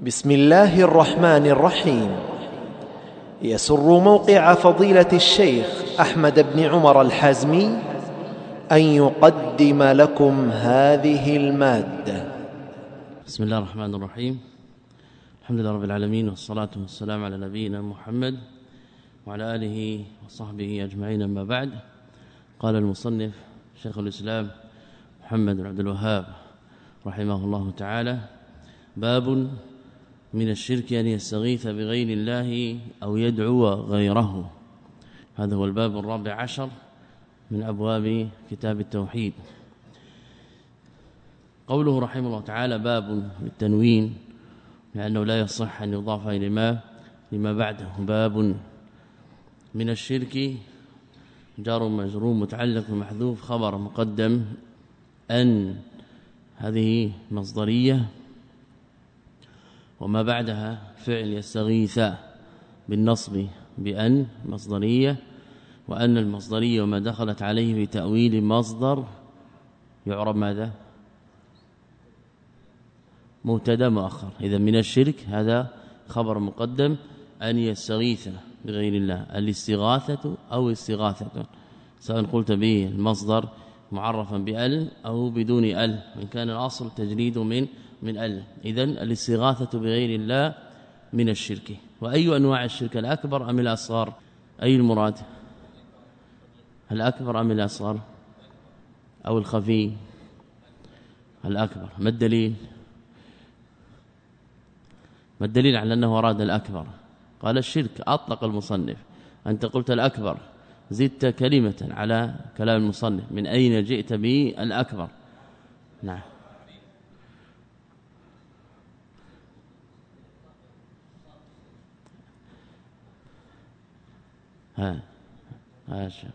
بسم الله الرحمن الرحيم. يسر موقع فضيلة الشيخ أحمد بن عمر الحازمي أن يقدم لكم هذه المادة. بسم الله الرحمن الرحيم. الحمد لله رب العالمين والصلاة والسلام على نبينا محمد وعلى آله وصحبه أجمعين أما بعد. قال المصنف شيخ الإسلام محمد بن عبد الوهاب رحمه الله تعالى باب من الشرك أن يستغيث بغير الله أو يدعو غيره. هذا هو الباب الرابع عشر من أبواب كتاب التوحيد. قوله رحمه الله تعالى باب بالتنوين لأنه لا يصح أن يضاف إلى ما لما بعده. باب من الشرك جار مجرور متعلق بمحذوف خبر مقدم أن هذه مصدرية وما بعدها فعل يستغيث بالنصب بأن مصدرية وأن المصدرية وما دخلت عليه بتأويل مصدر يعرب ماذا؟ مبتدأ مؤخر. إذا من الشرك هذا خبر مقدم أن يستغيث بغير الله. الاستغاثة أو استغاثة. سواء قلت به المصدر معرفا بأل أو بدون أل. وان كان الأصل تجريد من من ال. اذا الاستغاثة بغير الله من الشرك. وأي أنواع الشرك؟ الأكبر أم الأصغر؟ أي المراد؟ الأكبر أم الأصغر؟ أو الخفي؟ الأكبر. ما الدليل؟ ما الدليل على أنه أراد الأكبر؟ قال الشرك. أطلق المصنف. أنت قلت الأكبر. زدت كلمة على كلام المصنف. من أين جئت به الأكبر؟ نعم. ها. ها شيخ.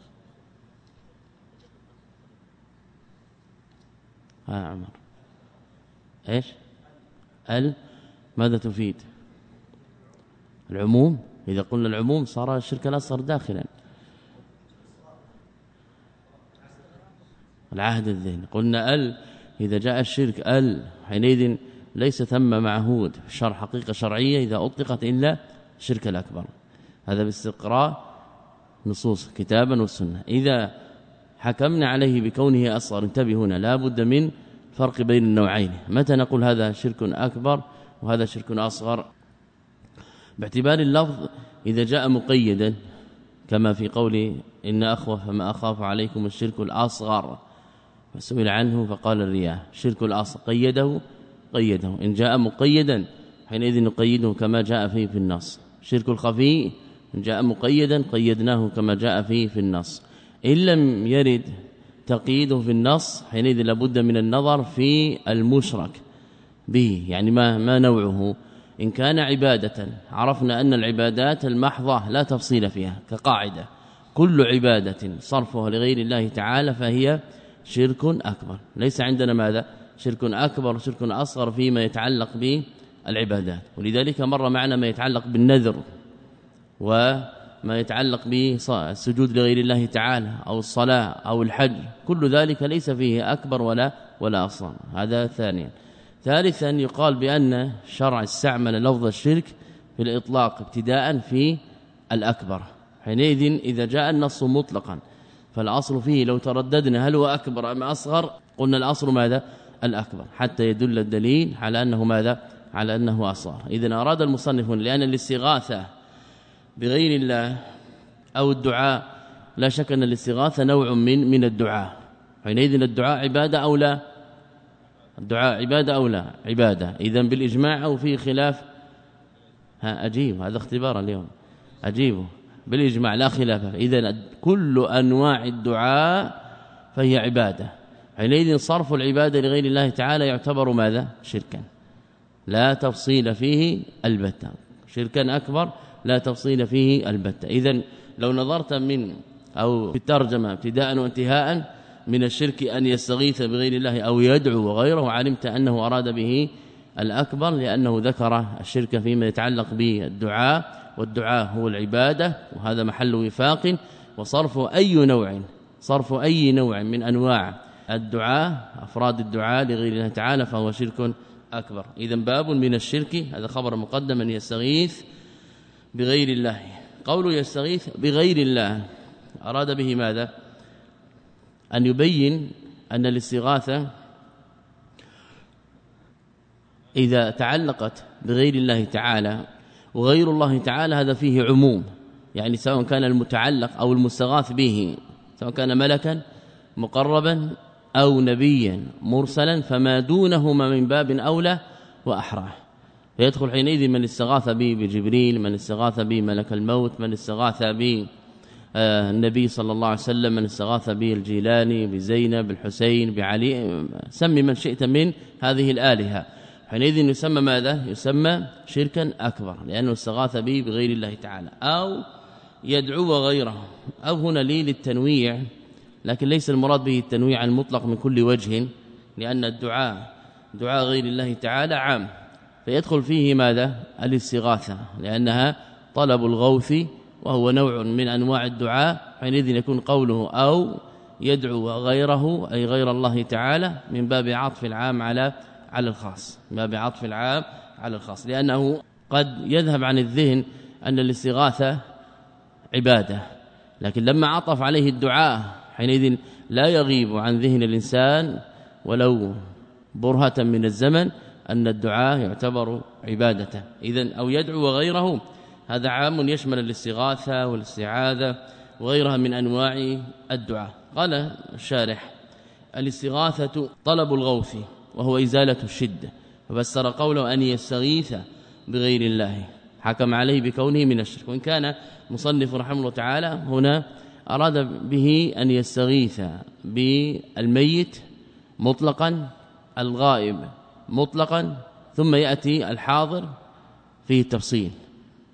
ها عمر. إيش؟ ال ماذا تفيد؟ العموم؟ إذا قلنا العموم صار الشرك الأصغر داخلا. العهد الذهني. قلنا ال إذا جاء الشرك ال حينئذ ليس ثم معهود. الشرع حقيقة شرعية إذا أطلقت إلا الشرك الأكبر. هذا باستقراء نصوص كتابا والسنة إذا حكمنا عليه بكونه أصغر انتبه هنا لا بد من فرق بين النوعين. متى نقول هذا شرك أكبر وهذا شرك أصغر؟ باعتبار اللفظ إذا جاء مقيدا كما في قول إن أخوف ما أخاف عليكم الشرك الأصغر. فسئل عنه فقال الرياء شرك الاصل قيده قيده. إن جاء مقيدا حينئذ نقيده كما جاء فيه في النص. شرك الخفي جاء مقيدا قيدناه كما جاء فيه في النص. إن لم يرد تقييده في النص حينئذ لابد من النظر في المشرك به يعني ما ما نوعه. إن كان عبادة عرفنا أن العبادات المحضة لا تفصيل فيها كقاعدة. كل عبادة صرفها لغير الله تعالى فهي شرك أكبر. ليس عندنا ماذا؟ شرك أكبر شرك أصغر فيما يتعلق بالعبادات. ولذلك مر معنا ما يتعلق بالنذر. وما يتعلق بالسجود لغير الله تعالى أو الصلاة أو الحج. كل ذلك ليس فيه أكبر ولا ولا أصغر. هذا ثانيا. ثالثا يقال بأن شرع استعمل لفظ الشرك في الإطلاق ابتداء في الأكبر. حينئذ إذا جاء النص مطلقا فالأصل فيه لو ترددنا هل هو أكبر أم أصغر قلنا الأصل ماذا؟ الأكبر. حتى يدل الدليل على أنه ماذا؟ على أنه أصغر. اذا أراد المصنف لأن الاستغاثة بغير الله أو الدعاء لا شك أن الاستغاثة نوع من من الدعاء. حينئذ الدعاء عبادة أو لا؟ الدعاء عبادة أو لا؟ عبادة. اذا بالإجماع أو في خلاف؟ ها أجيب. هذا اختبار اليوم. اجيبه بالإجماع لا خلاف. اذا كل أنواع الدعاء فهي عبادة. حينئذ صرف العبادة لغير الله تعالى يعتبر ماذا؟ شركا. لا تفصيل فيه البتة. شركا أكبر لا تفصيل فيه البتة. اذا لو نظرت من أو في الترجمة ابتداء وانتهاء من الشرك أن يستغيث بغير الله أو يدعو غيره علمت أنه أراد به الأكبر لأنه ذكر الشرك فيما يتعلق بالدعاء والدعاء هو العبادة وهذا محل وفاق وصرف أي نوع صرف أي نوع من أنواع الدعاء أفراد الدعاء لغير الله تعالى فهو شرك أكبر. إذا باب من الشرك هذا خبر مقدم أن يستغيث بغير الله. قول يستغيث بغير الله. أراد به ماذا؟ أن يبين أن الاستغاثة إذا تعلقت بغير الله تعالى وغير الله تعالى هذا فيه عموم. يعني سواء كان المتعلق أو المستغاث به سواء كان ملكا مقربا أو نبيا مرسلا فما دونهما من باب أولى وأحرى. فيدخل حينئذ من استغاث به بجبريل من استغاث به ملك الموت من استغاث به آه، النبي صلى الله عليه وسلم من استغاث به الجيلاني بزينب الحسين بعلي سم من شئت من هذه الآلهة. حينئذ يسمى ماذا؟ يسمى شركا أكبر لأنه استغاث به بغير الله تعالى أو يدعو غيره أو هنا لي للتنويع لكن ليس المراد به التنويع المطلق من كل وجه لأن الدعاء دعاء غير الله تعالى عام. فيدخل فيه ماذا؟ الاستغاثة لأنها طلب الغوث وهو نوع من أنواع الدعاء حينئذ يكون قوله أو يدعو غيره أي غير الله تعالى من باب عطف العام على على الخاص من باب عطف العام على الخاص لأنه قد يذهب عن الذهن أن الاستغاثة عبادة لكن لما عطف عليه الدعاء حينئذ لا يغيب عن ذهن الإنسان ولو برهة من الزمن أن الدعاء يعتبر عبادة اذا أو يدعو غيره هذا عام يشمل الاستغاثة والاستعاذة وغيرها من أنواع الدعاء. قال الشارح الاستغاثة طلب الغوث وهو إزالة الشدة. ففسر قوله أن يستغيث بغير الله. حكم عليه بكونه من الشرك. وإن كان مصنف رحمه الله تعالى هنا أراد به أن يستغيث بالميت مطلقا الغائب. مطلقا ثم يأتي الحاضر فيه التفصيل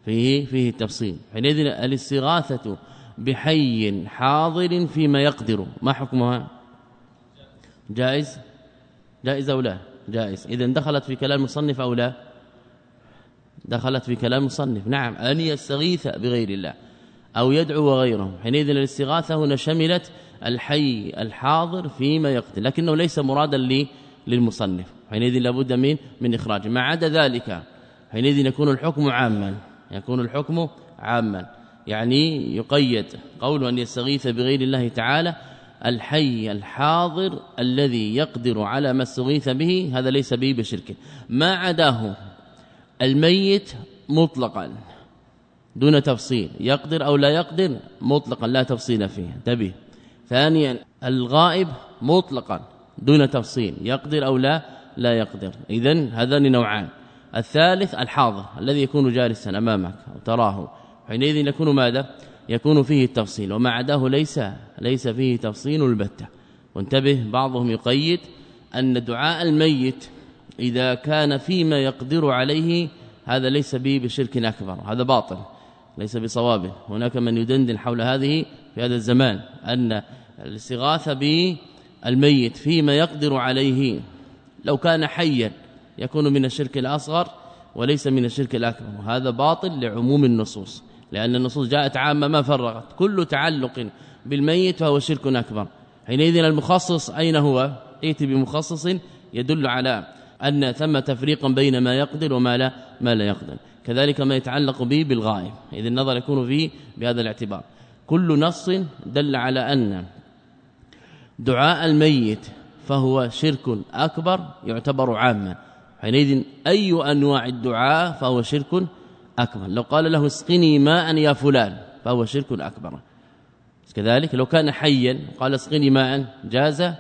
فيه فيه التفصيل حينئذ الاستغاثة بحي حاضر فيما يقدر. ما حكمها؟ جائز؟ جائز أو لا؟ جائز. اذا دخلت في كلام المصنف أو لا؟ دخلت في كلام المصنف نعم. أن يستغيث بغير الله أو يدعو غيره. حينئذ الاستغاثة هنا شملت الحي الحاضر فيما يقتل لكنه ليس مرادا للمصنف. حينئذ لابد من من إخراجه. ما عدا ذلك حينئذ يكون الحكم عاما. يكون الحكم عاما. يعني يقيد قول أن يستغيث بغير الله تعالى الحي الحاضر الذي يقدر على ما استغيث به هذا ليس به بشرك. ما عداه الميت مطلقا دون تفصيل. يقدر أو لا يقدر مطلقا لا تفصيل فيه. انتبه. ثانيا الغائب مطلقا دون تفصيل. يقدر أو لا لا يقدر. اذا هذان نوعان. الثالث الحاضر الذي يكون جالسا أمامك أو تراه. حينئذ يكون ماذا؟ يكون فيه التفصيل وما عداه ليس ليس فيه تفصيل البتة. وانتبه بعضهم يقيد أن دعاء الميت إذا كان فيما يقدر عليه هذا ليس به بشرك أكبر. هذا باطل ليس بصواب هناك من يدندن حول هذه في هذا الزمان أن الاستغاثة بالميت فيما يقدر عليه لو كان حيا يكون من الشرك الأصغر وليس من الشرك الأكبر. وهذا باطل لعموم النصوص لأن النصوص جاءت عامة ما فرغت كل تعلق بالميت فهو شرك أكبر. حينئذ المخصص أين هو؟ ائتي بمخصص يدل على أن ثم تفريقا بين ما يقدر وما لا ما لا يقدر. كذلك ما يتعلق به بالغائب. اذا النظر يكون فيه بهذا الاعتبار. كل نص دل على أن دعاء الميت فهو شرك أكبر يعتبر عاما. حينئذ أي أنواع الدعاء فهو شرك أكبر. لو قال له اسقني ماء يا فلان فهو شرك أكبر. كذلك لو كان حيا قال اسقني ماء جاز.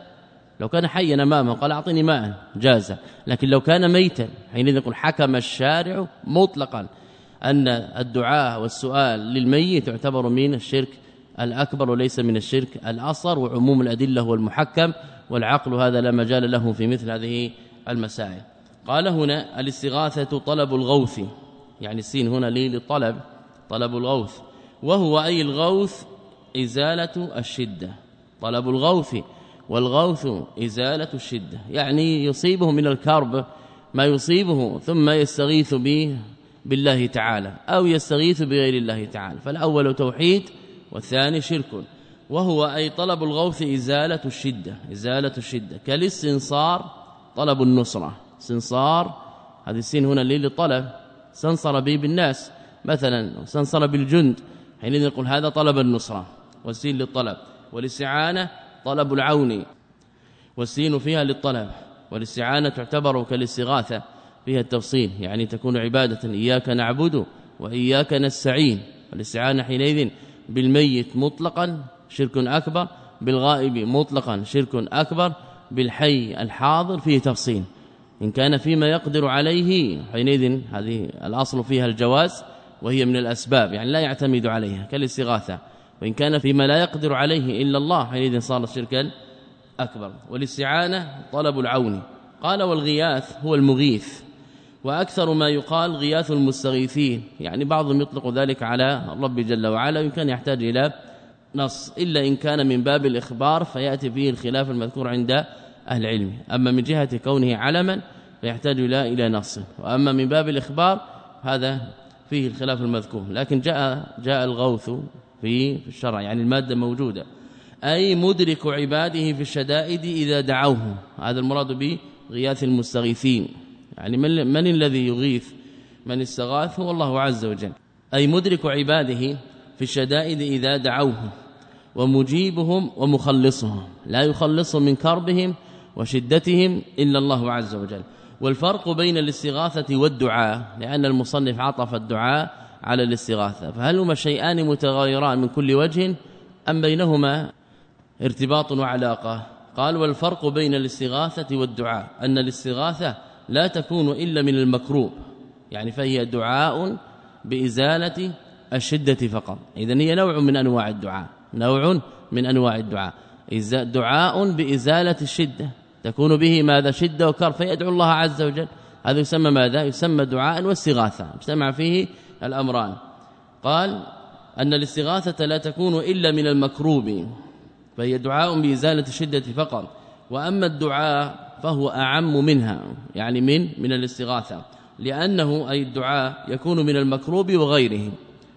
لو كان حيا أمامه قال أعطني ماء جاز. لكن لو كان ميتا حينئذ يقول حكم الشارع مطلقا أن الدعاء والسؤال للميت يعتبر من الشرك الأكبر وليس من الشرك الأصغر وعموم الأدلة هو المحكم. والعقل هذا لا مجال له في مثل هذه المسائل. قال هنا الاستغاثة طلب الغوث يعني السين هنا لي للطلب طلب الغوث. وهو أي الغوث؟ إزالة الشدة. طلب الغوث والغوث إزالة الشدة. يعني يصيبه من الكرب ما يصيبه ثم يستغيث به بالله تعالى أو يستغيث بغير الله تعالى. فالأول توحيد والثاني شرك. وهو أي طلب الغوث إزالة الشدة إزالة الشدة. كالاستنصار طلب النصرة. سنصار هذه السين هنا اللي للطلب سنصر به بالناس. مثلا سنصر بالجند حينئذ نقول هذا طلب النصرة والسين للطلب. والاستعانة طلب العون والسين فيها للطلب. والاستعانة تعتبر كالاستغاثة فيها التفصيل يعني تكون عبادة. إياك نعبد وإياك نستعين. والاستعانة حينئذ بالميت مطلقا شرك أكبر بالغائب مطلقا شرك أكبر بالحي الحاضر فيه تفصيل. إن كان فيما يقدر عليه حينئذ هذه الأصل فيها الجواز وهي من الأسباب يعني لا يعتمد عليها كالاستغاثة. وإن كان فيما لا يقدر عليه إلا الله حينئذ صار شركا أكبر والاستعانة طلب العون. قال والغياث هو المغيث. وأكثر ما يقال غياث المستغيثين يعني بعضهم يطلق ذلك على الرب جل وعلا يمكن يحتاج إلى نص. إلا إن كان من باب الإخبار فيأتي فيه الخلاف المذكور عند أهل العلم. أما من جهة كونه علما فيحتاج إلى إلى نص. وأما من باب الإخبار هذا فيه الخلاف المذكور. لكن جاء جاء الغوث في الشرع يعني المادة موجودة. أي مدرك عباده في الشدائد إذا دعوه. هذا المراد به غياث المستغيثين. يعني من, من الذي يغيث؟ من استغاث هو الله عز وجل. أي مدرك عباده في الشدائد إذا دعوه. ومجيبهم ومخلصهم. لا يخلصهم من كربهم وشدتهم إلا الله عز وجل. والفرق بين الاستغاثة والدعاء لأن المصنف عطف الدعاء على الاستغاثة. فهل هما شيئان متغايران من كل وجه أم بينهما ارتباط وعلاقة؟ قال والفرق بين الاستغاثة والدعاء. أن الاستغاثة لا تكون إلا من المكروب. يعني فهي دعاء بإزالة الشدة فقط. اذا هي نوع من أنواع الدعاء. نوع من أنواع الدعاء. دعاء بإزالة الشدة. تكون به ماذا؟ شدة وكر فيدعو الله عز وجل. هذا يسمى ماذا؟ يسمى دعاء واستغاثة. اجتمع فيه الأمران. قال أن الاستغاثة لا تكون إلا من المكروب فهي دعاء بإزالة الشدة فقط. وأما الدعاء فهو أعم منها يعني من من الاستغاثة. لأنه أي الدعاء يكون من المكروب وغيره.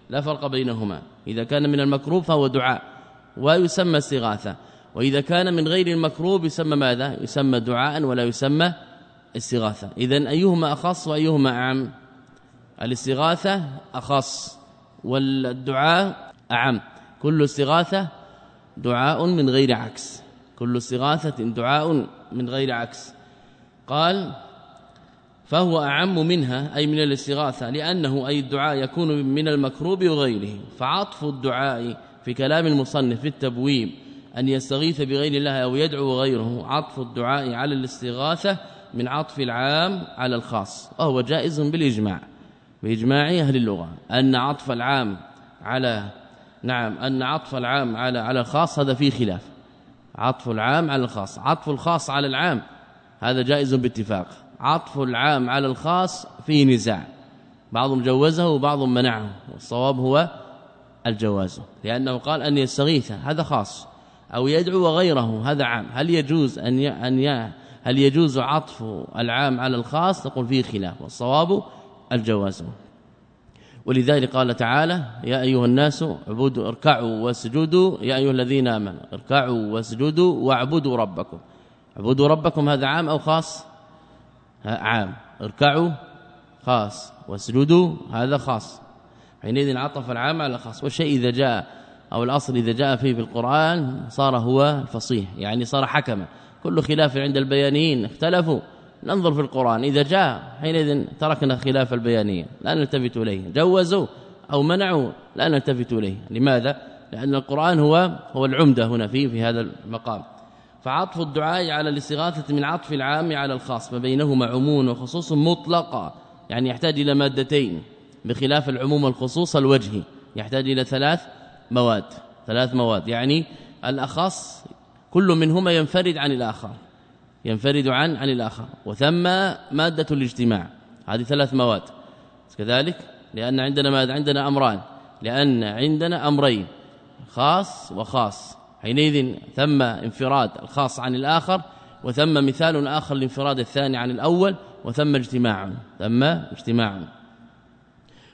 لا فرق بينهما. إذا كان من المكروب فهو دعاء ويسمى استغاثة. وإذا كان من غير المكروب يسمى ماذا؟ يسمى دعاء ولا يسمى استغاثة. إذا أيهما أخص وأيهما أعم؟ الاستغاثة أخص والدعاء أعم. كل استغاثة دعاء من غير عكس. كل استغاثة دعاء من غير عكس. قال فهو أعم منها أي من الاستغاثة لأنه أي الدعاء يكون من المكروب وغيره. فعطف الدعاء في كلام المصنف في التبويب أن يستغيث بغير الله أو يدعو غيره. عطف الدعاء على الاستغاثة من عطف العام على الخاص. وهو جائز بالإجماع بإجماع أهل اللغة. أن عطف العام على نعم أن عطف العام على على الخاص هذا فيه خلاف. عطف العام على الخاص. عطف الخاص على العام هذا جائز باتفاق. عطف العام على الخاص فيه نزاع. بعضهم جوزه وبعضهم منعه. والصواب هو الجواز. لأنه قال أن يستغيث هذا خاص. أو يدعو غيره هذا عام. هل يجوز أن أن هل يجوز عطف العام على الخاص؟ تقول فيه خلاف. والصواب الجواز. ولذلك قال تعالى يا أيها الناس اعبدوا اركعوا واسجدوا. يا أيها الذين آمنوا اركعوا واسجدوا واعبدوا ربكم. اعبدوا ربكم هذا عام أو خاص؟ عام. اركعوا خاص. واسجدوا هذا خاص. حينئذ عطف العام على الخاص والشيء إذا جاء أو الأصل إذا جاء فيه في القرآن صار هو الفصيح يعني صار حكما. كل خلاف عند البيانيين اختلفوا. ننظر في القرآن. إذا جاء حينئذ تركنا خلاف البيانيه لا نلتفت إليه. جوزوا أو منعوا لا نلتفت إليه. لماذا؟ لأن القرآن هو هو العمدة هنا فيه في هذا المقام. فعطف الدعاء على الاستغاثة من عطف العام على الخاص ما بينهما عموم وخصوص مطلقة يعني يحتاج إلى مادتين بخلاف العموم والخصوص الوجهي يحتاج إلى ثلاث مواد ثلاث مواد يعني الأخص كل منهما ينفرد عن الآخر ينفرد عن عن الآخر وثم مادة الاجتماع هذه ثلاث مواد. كذلك لأن عندنا ماذا؟ عندنا أمران لأن عندنا أمرين خاص وخاص. حينئذ ثم انفراد الخاص عن الآخر وثم مثال آخر لانفراد الثاني عن الأول وثم اجتماع ثم اجتماع.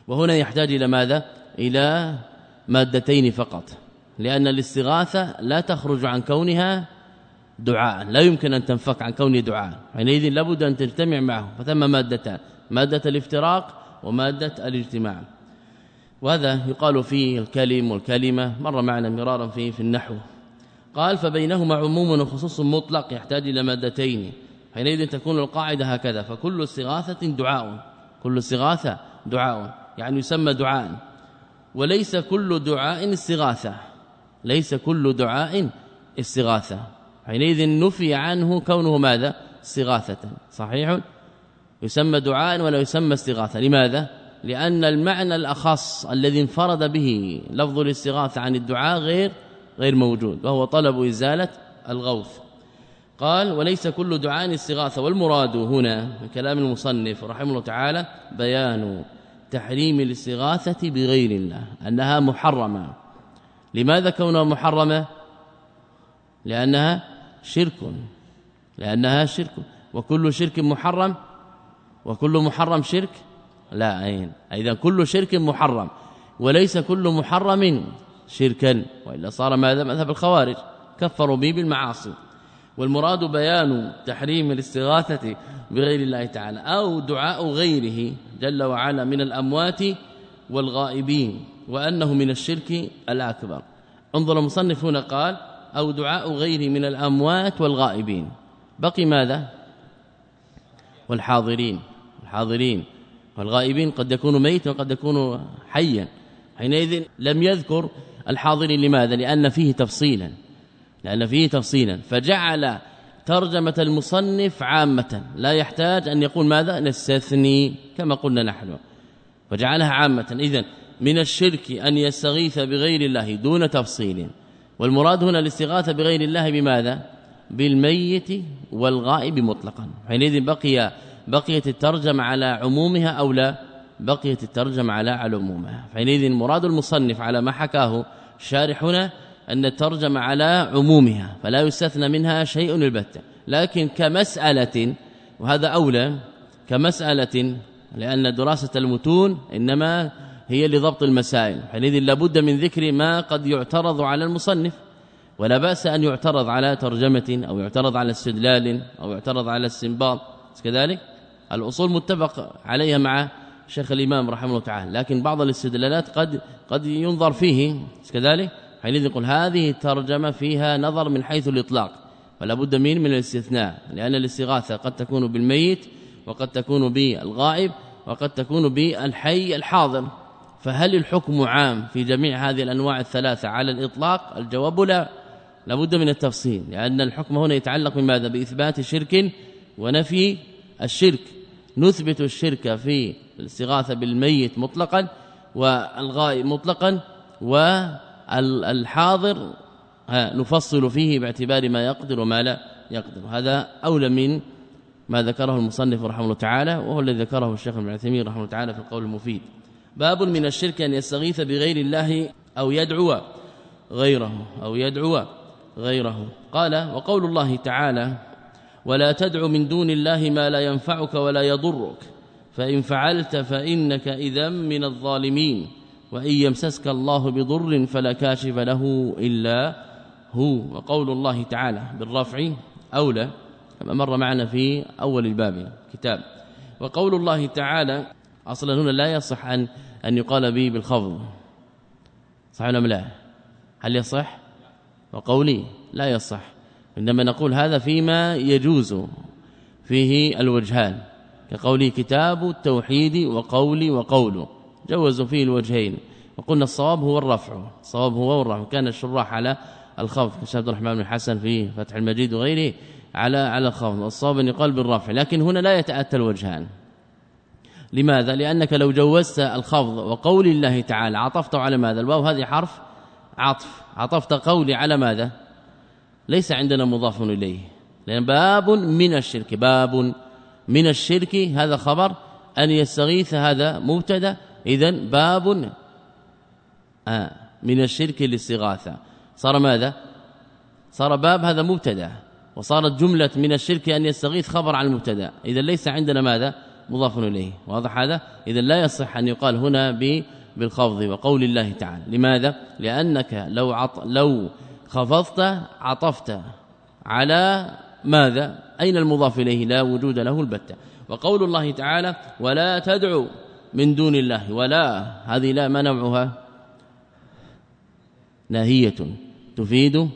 وهنا يحتاج إلى ماذا؟ إلى مادتين فقط لأن الاستغاثة لا تخرج عن كونها دعاء لا يمكن أن تنفك عن كونه دعاء. حينئذ لابد أن تجتمع معه. فثم مادتان مادة الافتراق ومادة الاجتماع. وهذا يقال فيه الكلم والكلمة مر معنا مرارا فيه في النحو. قال فبينهما عموم وخصوص مطلق يحتاج إلى مادتين. حينئذ تكون القاعدة هكذا فكل استغاثة دعاء كل استغاثة دعاء يعني يسمى دعاء. وليس كل دعاء استغاثة ليس كل دعاء استغاثة حينئذ نفي عنه كونه ماذا؟ استغاثة صحيح؟ يسمى دعاء ولا يسمى استغاثة لماذا؟ لأن المعنى الأخص الذي انفرد به لفظ الاستغاثة عن الدعاء غير غير موجود وهو طلب إزالة الغوث. قال وليس كل دعاء استغاثة. والمراد هنا من كلام المصنف رحمه الله تعالى بيان تحريم الاستغاثة بغير الله أنها محرمة. لماذا كونها محرمة؟ لأنها شرك لأنها شرك. وكل شرك محرم؟ وكل محرم شرك؟ لا أين؟ اذا كل شرك محرم. وليس كل محرم شركا وإلا صار ماذا؟ مذهب الخوارج. كفروا به بالمعاصي. والمراد بيان تحريم الاستغاثة بغير الله تعالى أو دعاء غيره جل وعلا من الأموات والغائبين وأنه من الشرك الأكبر. انظر المصنف هنا قال أو دعاء غيره من الأموات والغائبين. بقي ماذا؟ والحاضرين. الحاضرين. والغائبين قد يكون ميت وقد يكون حيا. حينئذ لم يذكر الحاضرين لماذا؟ لأن فيه تفصيلا. لأن فيه تفصيلا. فجعل ترجمة المصنف عامة. لا يحتاج أن يقول ماذا؟ نستثني كما قلنا نحن. فجعلها عامة. إذن من الشرك أن يستغيث بغير الله دون تفصيل. والمراد هنا الاستغاثة بغير الله بماذا؟ بالميت والغائب مطلقا. حينئذ بقي بقيت الترجمة على عمومها أو لا؟ بقيت الترجمة على عمومها حينئذ مراد المصنف على ما حكاه شارحنا أن الترجمة على عمومها فلا يستثنى منها شيء البتة لكن كمسألة وهذا أولى كمسألة لأن دراسة المتون إنما هي لضبط المسائل. حينئذ لابد من ذكر ما قد يعترض على المصنف. ولا بأس أن يعترض على ترجمة أو يعترض على استدلال أو يعترض على استنباط. كذلك الأصول متفق عليها مع شيخ الإمام رحمه الله تعالى لكن بعض الاستدلالات قد قد ينظر فيه. كذلك؟ حينئذ يقول هذه الترجمة فيها نظر من حيث الإطلاق فلا بد من من الاستثناء لأن الاستغاثة قد تكون بالميت وقد تكون بالغائب وقد تكون بالحي الحاضر. فهل الحكم عام في جميع هذه الأنواع الثلاثة على الإطلاق؟ الجواب لا. لابد من التفصيل لأن الحكم هنا يتعلق بماذا؟ بإثبات شرك ونفي الشرك. نثبت الشرك في الاستغاثة بالميت مطلقا والغائب مطلقا والحاضر نفصل فيه باعتبار ما يقدر وما لا يقدر. هذا أولى من ما ذكره المصنف رحمه الله تعالى وهو الذي ذكره الشيخ ابن عثيمين رحمه الله تعالى في القول المفيد. باب من الشرك أن يستغيث بغير الله أو يدعو غيره أو يدعو غيره. قال وقول الله تعالى ولا تدع من دون الله ما لا ينفعك ولا يضرك. فإن فعلت فإنك إذا من الظالمين. وإن يمسسك الله بضر فلا كاشف له إلا هو. وقول الله تعالى بالرفع أولى كما مر معنا في أول الباب كتاب. وقول الله تعالى أصلا هنا لا يصح ان أن يقال به بالخفض. صح ولا لا؟ هل يصح؟ وقولي لا يصح. انما نقول هذا فيما يجوز فيه الوجهان كقولي كتاب التوحيد وقولي وقوله جوزوا فيه الوجهين وقلنا الصواب هو الرفع الصواب هو الرفع كان الشراح على الخفض كشاب عبد الرحمن بن حسن في فتح المجيد وغيره على على الخفض الصواب أن يقال بالرفع لكن هنا لا يتأتى الوجهان. لماذا؟ لأنك لو جوزت الخفض وقول الله تعالى عطفت على ماذا؟ الواو هذه حرف عطف عطفت قولي على ماذا؟ ليس عندنا مضاف إليه. لأن باب من الشرك باب من الشرك هذا خبر. أن يستغيث هذا مبتدا اذا باب آه من الشرك الاستغاثة. صار ماذا؟ صار باب هذا مبتدا. وصارت جملة من الشرك أن يستغيث خبر عن المبتدا. اذا ليس عندنا ماذا؟ مضاف إليه. واضح هذا؟ اذا لا يصح أن يقال هنا بالخفض وقول الله تعالى. لماذا؟ لأنك لو عط لو خفضت عطفت. على ماذا؟ أين المضاف إليه؟ لا وجود له البتة. وقول الله تعالى ولا تدعو من دون الله. ولا هذه لا ما نوعها؟ ناهية. تفيد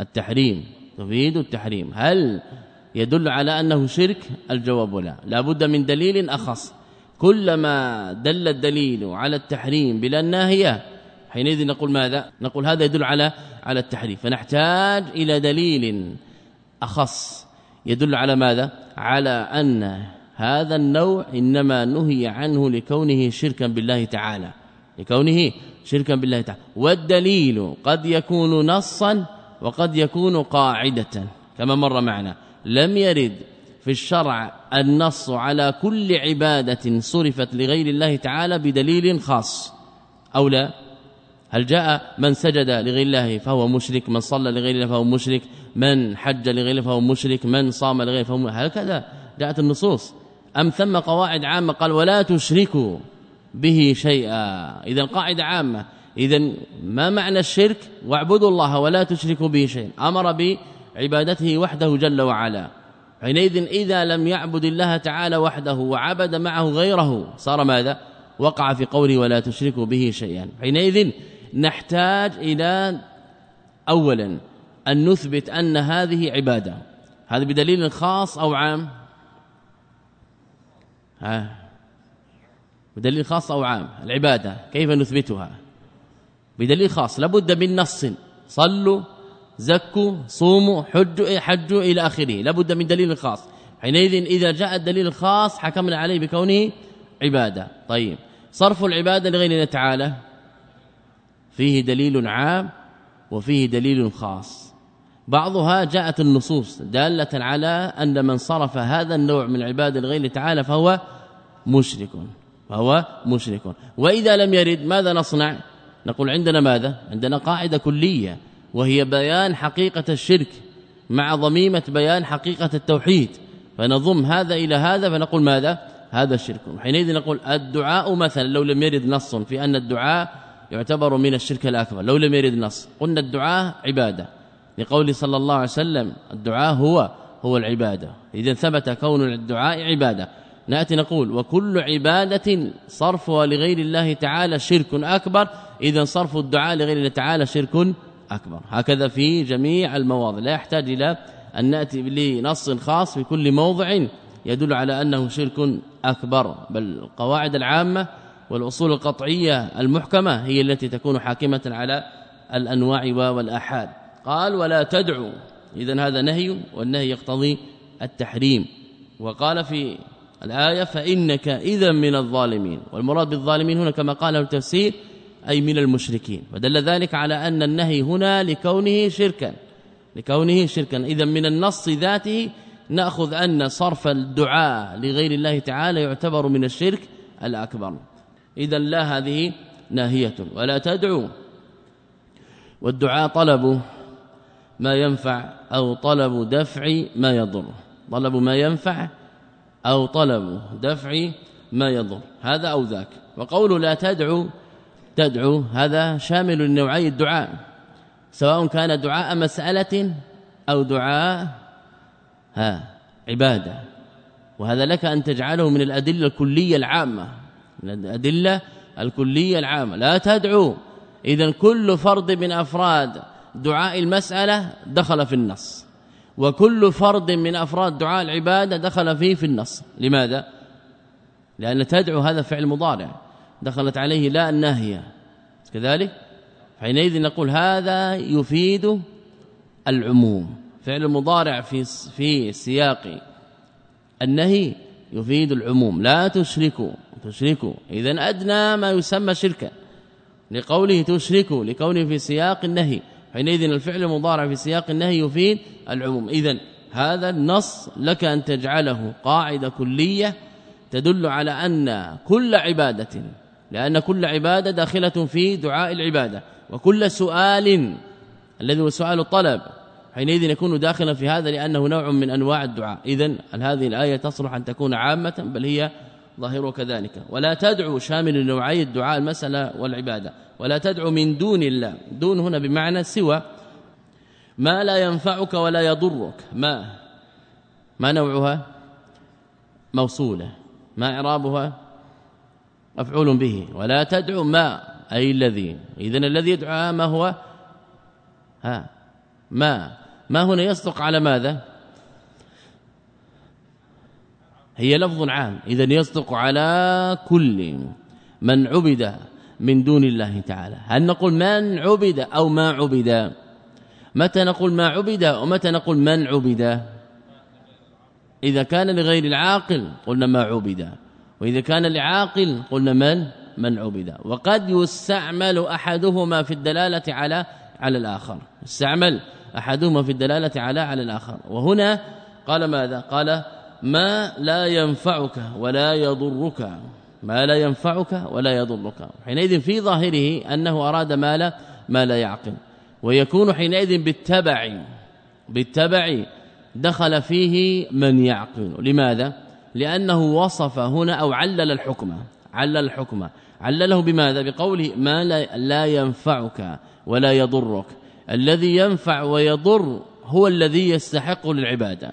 التحريم. تفيد التحريم. هل يدل على أنه شرك؟ الجواب لا. لابد من دليل أخص. كلما دل الدليل على التحريم بلا الناهيه حينئذ نقول ماذا؟ نقول هذا يدل على على التحريم فنحتاج إلى دليل أخص. يدل على ماذا؟ على أن هذا النوع إنما نهي عنه لكونه شركا بالله تعالى. لكونه شركا بالله تعالى. والدليل قد يكون نصا وقد يكون قاعدة. كما مر معنا. لم يرد في الشرع النص على كل عبادة صرفت لغير الله تعالى بدليل خاص. أو لا؟ هل جاء من سجد لغير الله فهو مشرك؟ من صلى لغير الله فهو مشرك. من حج لغير الله فهو مشرك. من صام لغير فهو هكذا جاءت النصوص. أم ثم قواعد عامة قال ولا تشركوا به شيئا. إذا القاعده عامة. إذا ما معنى الشرك؟ واعبدوا الله ولا تشركوا به شيئا. أمر بعبادته وحده جل وعلا. حينئذ إذا لم يعبد الله تعالى وحده وعبد معه غيره صار ماذا؟ وقع في قوله ولا تشركوا به شيئا. حينئذ نحتاج إلى اولا أن نثبت أن هذه عبادة. هذا بدليل خاص أو عام؟ ها؟ بدليل خاص أو عام. العبادة كيف نثبتها؟ بدليل خاص لابد من نص. صلوا زكوا صوموا حجوا حجوا إلى آخره. لابد من دليل خاص. حينئذ إذا جاء الدليل الخاص حكمنا عليه بكونه عبادة. طيب صرف العبادة لغير الله تعالى. فيه دليل عام وفيه دليل خاص. بعضها جاءت النصوص دالة على أن من صرف هذا النوع من العباده لغير تعالى فهو مشرك فهو مشرك. وإذا لم يرد ماذا نصنع؟ نقول عندنا ماذا؟ عندنا قاعدة كلية وهي بيان حقيقة الشرك مع ضميمة بيان حقيقة التوحيد. فنضم هذا إلى هذا فنقول ماذا؟ هذا الشرك حينئذ نقول الدعاء مثلا لو لم يرد نص في أن الدعاء يعتبر من الشرك الأكبر. لو لم يرد نص قلنا الدعاء عبادة. لقول صلى الله عليه وسلم الدعاء هو هو العبادة. إذا ثبت كون الدعاء عبادة. نأتي نقول وكل عبادة صرفها لغير الله تعالى شرك أكبر. إذا صرف الدعاء لغير الله تعالى شرك أكبر. هكذا في جميع المواضع. لا يحتاج إلى أن نأتي بنص خاص في كل موضع يدل على أنه شرك أكبر. بل القواعد العامة والأصول القطعية المحكمة هي التي تكون حاكمة على الأنواع والآحاد. قال ولا تدعو. إذا هذا نهي والنهي يقتضي التحريم. وقال في الآية فإنك إذا من الظالمين. والمراد بالظالمين هنا كما قال التفسير أي من المشركين. ودل ذلك على أن النهي هنا لكونه شركا. لكونه شركا. اذا من النص ذاته نأخذ أن صرف الدعاء لغير الله تعالى يعتبر من الشرك الأكبر. إذا لا هذه ناهية ولا تدعو. والدعاء طلب ما ينفع أو طلب دفع ما يضر. طلب ما ينفع أو طلب دفع ما يضر. هذا أو ذاك. وقول لا تدعو تدعو هذا شامل لنوعي الدعاء. سواء كان دعاء مسألة أو دعاء ها عبادة. وهذا لك أن تجعله من الأدلة الكلية العامة. من الأدلة الكلية العامة. لا تدعو. إذا كل فرد من أفراد دعاء المسألة دخل في النص. وكل فرد من أفراد دعاء العبادة دخل فيه في النص. لماذا؟ لأن تدعو هذا فعل مضارع. دخلت عليه لا الناهيه كذلك؟ حينئذ نقول هذا يفيد العموم. فعل المضارع في في سياق النهي يفيد العموم. لا تشركوا. تشركوا. اذا أدنى ما يسمى شركا. لقوله تشركوا لكونه في سياق النهي. حينئذ الفعل المضارع في سياق النهي يفيد العموم. اذا هذا النص لك أن تجعله قاعدة كلية تدل على أن كل عبادة لأن كل عبادة داخلة في دعاء العبادة. وكل سؤال الذي هو سؤال الطلب حينئذ يكون داخلا في هذا لأنه نوع من أنواع الدعاء. إذا هذه الآية تصلح أن تكون عامة؟ بل هي ظاهره كذلك. ولا تدعو شامل نوعي الدعاء المسألة والعبادة. ولا تدعو من دون الله. دون هنا بمعنى سوى ما لا ينفعك ولا يضرك. ما؟ ما نوعها؟ موصولة. ما إعرابها؟ مفعول به. ولا تدعو ما؟ أي الذي. اذا الذي يدعو ما هو؟ ها. ما. ما هنا يصدق على ماذا؟ هي لفظ عام. اذا يصدق على كل من عبد من دون الله تعالى. هل نقول من عبد أو ما عبد؟ متى نقول ما عبد ومتى نقول من عبد؟ إذا كان لغير العاقل قلنا ما عبد. وإذا كان لعاقل قلنا من؟ من عبد. وقد يستعمل أحدهما في الدلالة على على الآخر. استعمل أحدهما في الدلالة على على الآخر. وهنا قال ماذا؟ قال ما لا ينفعك ولا يضرك. ما لا ينفعك ولا يضرك. حينئذ في ظاهره أنه أراد ما لا ما لا يعقل. ويكون حينئذ بالتبع بالتبع دخل فيه من يعقل. لماذا؟ لأنه وصف هنا أو علل الحكم علل الحكم. علله بماذا؟ بقوله ما لا, ينفعك ولا يضرك. الذي ينفع ويضر هو الذي يستحق للعبادة.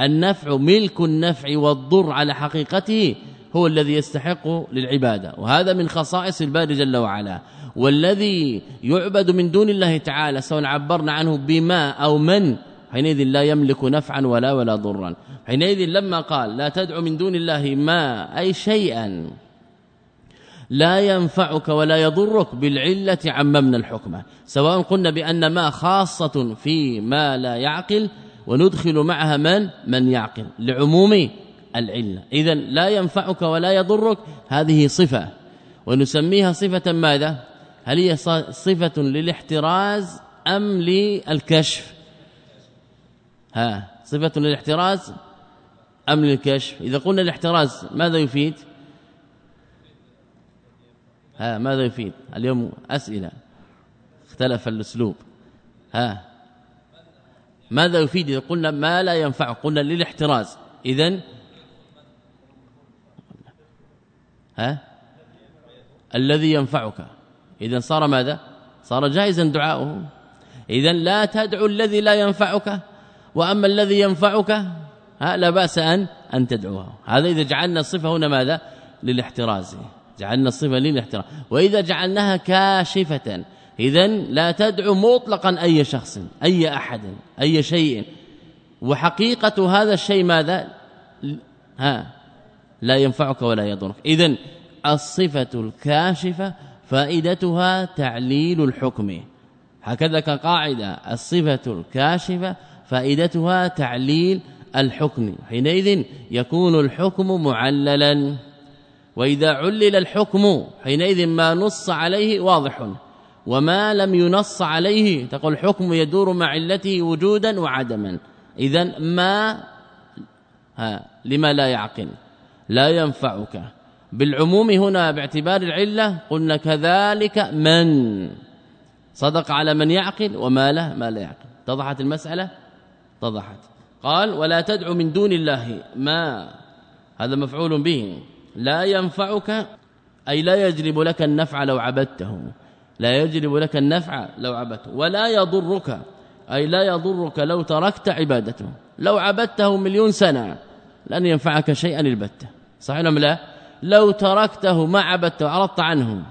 النفع ملك النفع والضر على حقيقته هو الذي يستحق للعبادة. وهذا من خصائص الباري جل وعلا. والذي يعبد من دون الله تعالى سواء عبرنا عنه بما أو من حينئذ لا يملك نفعا ولا ولا ضرا. حينئذ لما قال لا تدعو من دون الله ما أي شيئا لا ينفعك ولا يضرك بالعلة عممنا الحكم سواء قلنا بأن ما خاصة في ما لا يعقل وندخل معها من؟ من يعقل لعموم العلة. إذا لا ينفعك ولا يضرك هذه صفة. ونسميها صفة ماذا؟ هل هي صفة للاحتراز أم للكشف؟ ها صفة للاحتراز أم للكشف؟ إذا قلنا الاحتراز ماذا يفيد؟ ها ماذا يفيد؟ اليوم أسئلة اختلف الأسلوب. ها ماذا يفيد إذا قلنا ما لا ينفع؟ قلنا للاحتراز. اذا ها؟ الذي ينفعك. اذا صار ماذا؟ صار جائزا دعاؤه. اذا لا تدعو الذي لا ينفعك. وأما الذي ينفعك ها لا بأس أن أن تدعوه. هذا إذا جعلنا الصفة هنا ماذا؟ للاحتراز. جعلنا الصفة للاحتراز. وإذا جعلناها كاشفة اذا لا تدعو مطلقا أي شخص أي أحد أي شيء. وحقيقة هذا الشيء ماذا؟ ها لا ينفعك ولا يضرك. اذا الصفة الكاشفة فائدتها تعليل الحكم. هكذا كقاعدة الصفة الكاشفة فائدتها تعليل الحكم. حينئذ يكون الحكم معللا. وإذا علل الحكم حينئذ ما نص عليه واضح. وما لم ينص عليه. تقول الحكم يدور مع علته وجودا وعدما. اذا ما ها لما لا يعقل؟ لا ينفعك. بالعموم هنا باعتبار العلة قلنا كذلك من؟ صدق على من يعقل وما له ما لا يعقل. اتضحت المسألة؟ اتضحت. قال ولا تدع من دون الله. ما؟ هذا مفعول به. لا ينفعك أي لا يجلب لك النفع لو عبدته. لا يجلب لك النفع لو عبدته. ولا يضرك أي لا يضرك لو تركت عبادته. لو عبدته مليون سنة لن ينفعك شيئا البتة. صحيح ام لا؟ لو تركته ما عبدته عرضت عنه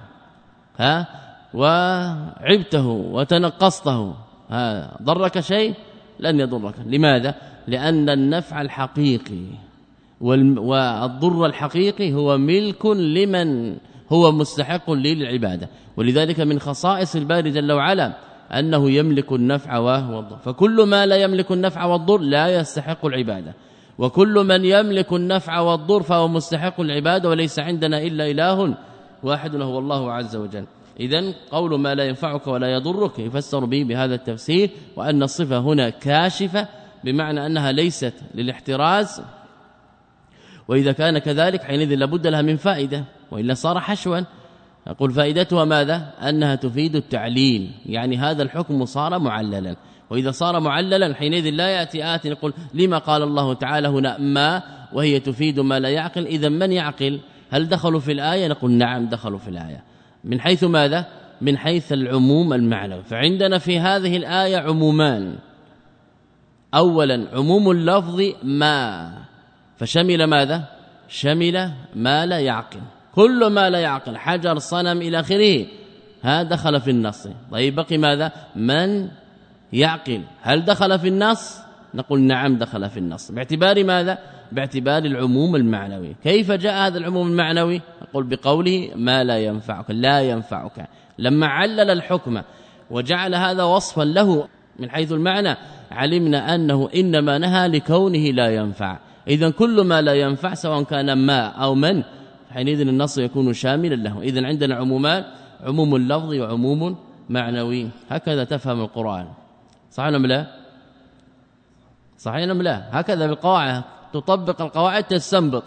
ها وعبته وتنقصته ها ضرك شيء لن يضرك. لماذا؟ لأن النفع الحقيقي والضر الحقيقي هو ملك لمن هو مستحق للعبادة. ولذلك من خصائص الباري جل وعلا أنه يملك النفع والضر فكل ما لا يملك النفع والضر لا يستحق العبادة. وكل من يملك النفع والضر فهو مستحق العبادة وليس عندنا إلا إله واحد هو الله عز وجل. اذا قول ما لا ينفعك ولا يضرك يفسر به بهذا التفسير وأن الصفة هنا كاشفة بمعنى أنها ليست للاحتراز. وإذا كان كذلك حينئذ لابد لها من فائدة. وإلا صار حشوا. أقول فائدتها ماذا؟ أنها تفيد التعليل. يعني هذا الحكم صار معللا. وإذا صار معللا حينئذ لا يأتي آت يقول لما قال الله تعالى هنا ما وهي تفيد ما لا يعقل؟ إذا من يعقل؟ هل دخلوا في الآية؟ نقول نعم دخلوا في الآية. من حيث ماذا؟ من حيث العموم المعنوي فعندنا في هذه الآية عمومان. اولا عموم اللفظ ما. فشمل ماذا؟ شمل ما لا يعقل. كل ما لا يعقل حجر صنم إلى آخره. هذا دخل في النص. طيب بقي ماذا؟ من يعقل. هل دخل في النص؟ نقول نعم دخل في النص. باعتبار ماذا؟ باعتبار العموم المعنوي. كيف جاء هذا العموم المعنوي؟ نقول بقوله ما لا ينفعك لا ينفعك. لما علل الحكم وجعل هذا وصفا له من حيث المعنى علمنا أنه إنما نهى لكونه لا ينفع. اذا كل ما لا ينفع سواء كان ما أو من حينئذ النص يكون شاملا له اذا عندنا عمومان عموم اللفظ وعموم معنوي. هكذا تفهم القرآن. صحيح أم لا؟ صحيح أم لا؟ هكذا بالقواعد. تطبق القواعد تستنبط.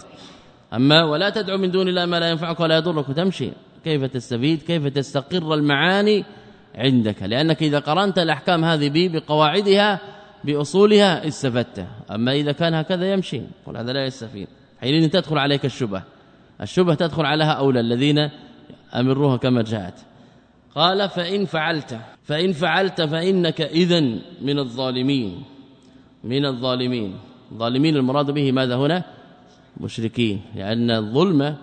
أما ولا تدعو من دون الله ما لا ينفعك ولا يضرك. وتمشي كيف تستفيد؟ كيف تستقر المعاني عندك؟ لأنك إذا قرنت الأحكام هذه بقواعدها بأصولها استفدت. أما إذا كان هكذا يمشي. قل هذا لا يستفيد. حينئذ تدخل عليك الشبهة. الشبهة تدخل عليها اولى الذين أمروها كما جاءت. قال فإن فعلت فإن فعلت فإنك إذا من الظالمين من الظالمين. ظالمين المراد به ماذا هنا؟ مشركين. لأن الظلم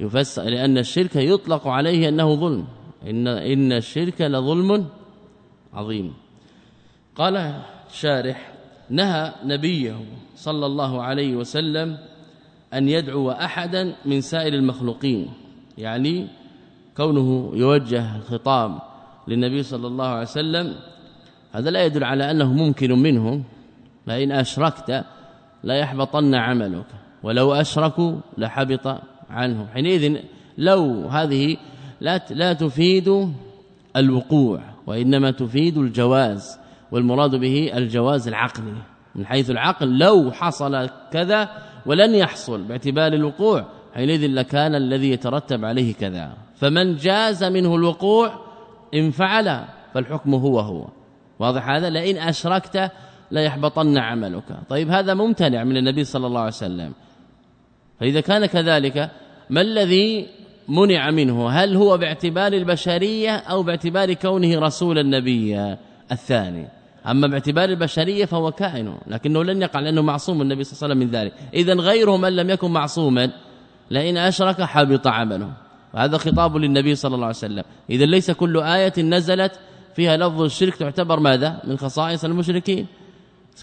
يفسر لأن الشرك يطلق عليه أنه ظلم. إن, إن الشرك لظلم عظيم. قال شارح نهى نبيه صلى الله عليه وسلم أن يدعو أحدا من سائر المخلوقين يعني كونه يوجه الخطاب للنبي صلى الله عليه وسلم. هذا لا يدل على أنه ممكن منه. فإن أشركت لا يحبطن عملك ولو أشركوا لحبط عنه. حينئذ لو هذه لا لا تفيد الوقوع وإنما تفيد الجواز والمراد به الجواز العقلي. من حيث العقل لو حصل كذا ولن يحصل باعتبار الوقوع حينئذ لكان الذي يترتب عليه كذا. فمن جاز منه الوقوع إن فعل فالحكم هو هو. واضح هذا؟ لئن أشركت لا يحبطن عملك. طيب هذا ممتنع من النبي صلى الله عليه وسلم. فإذا كان كذلك ما الذي منع منه؟ هل هو باعتبار البشرية أو باعتبار كونه رسول النبي الثاني. أما باعتبار البشرية فهو كائن لكنه لن يقع لأنه معصوم النبي صلى الله عليه وسلم من ذلك. اذا غيره من لم يكن معصوما لئن أشرك حبط عمله. وهذا خطاب للنبي صلى الله عليه وسلم. اذا ليس كل آية نزلت فيها لفظ الشرك تعتبر ماذا؟ من خصائص المشركين.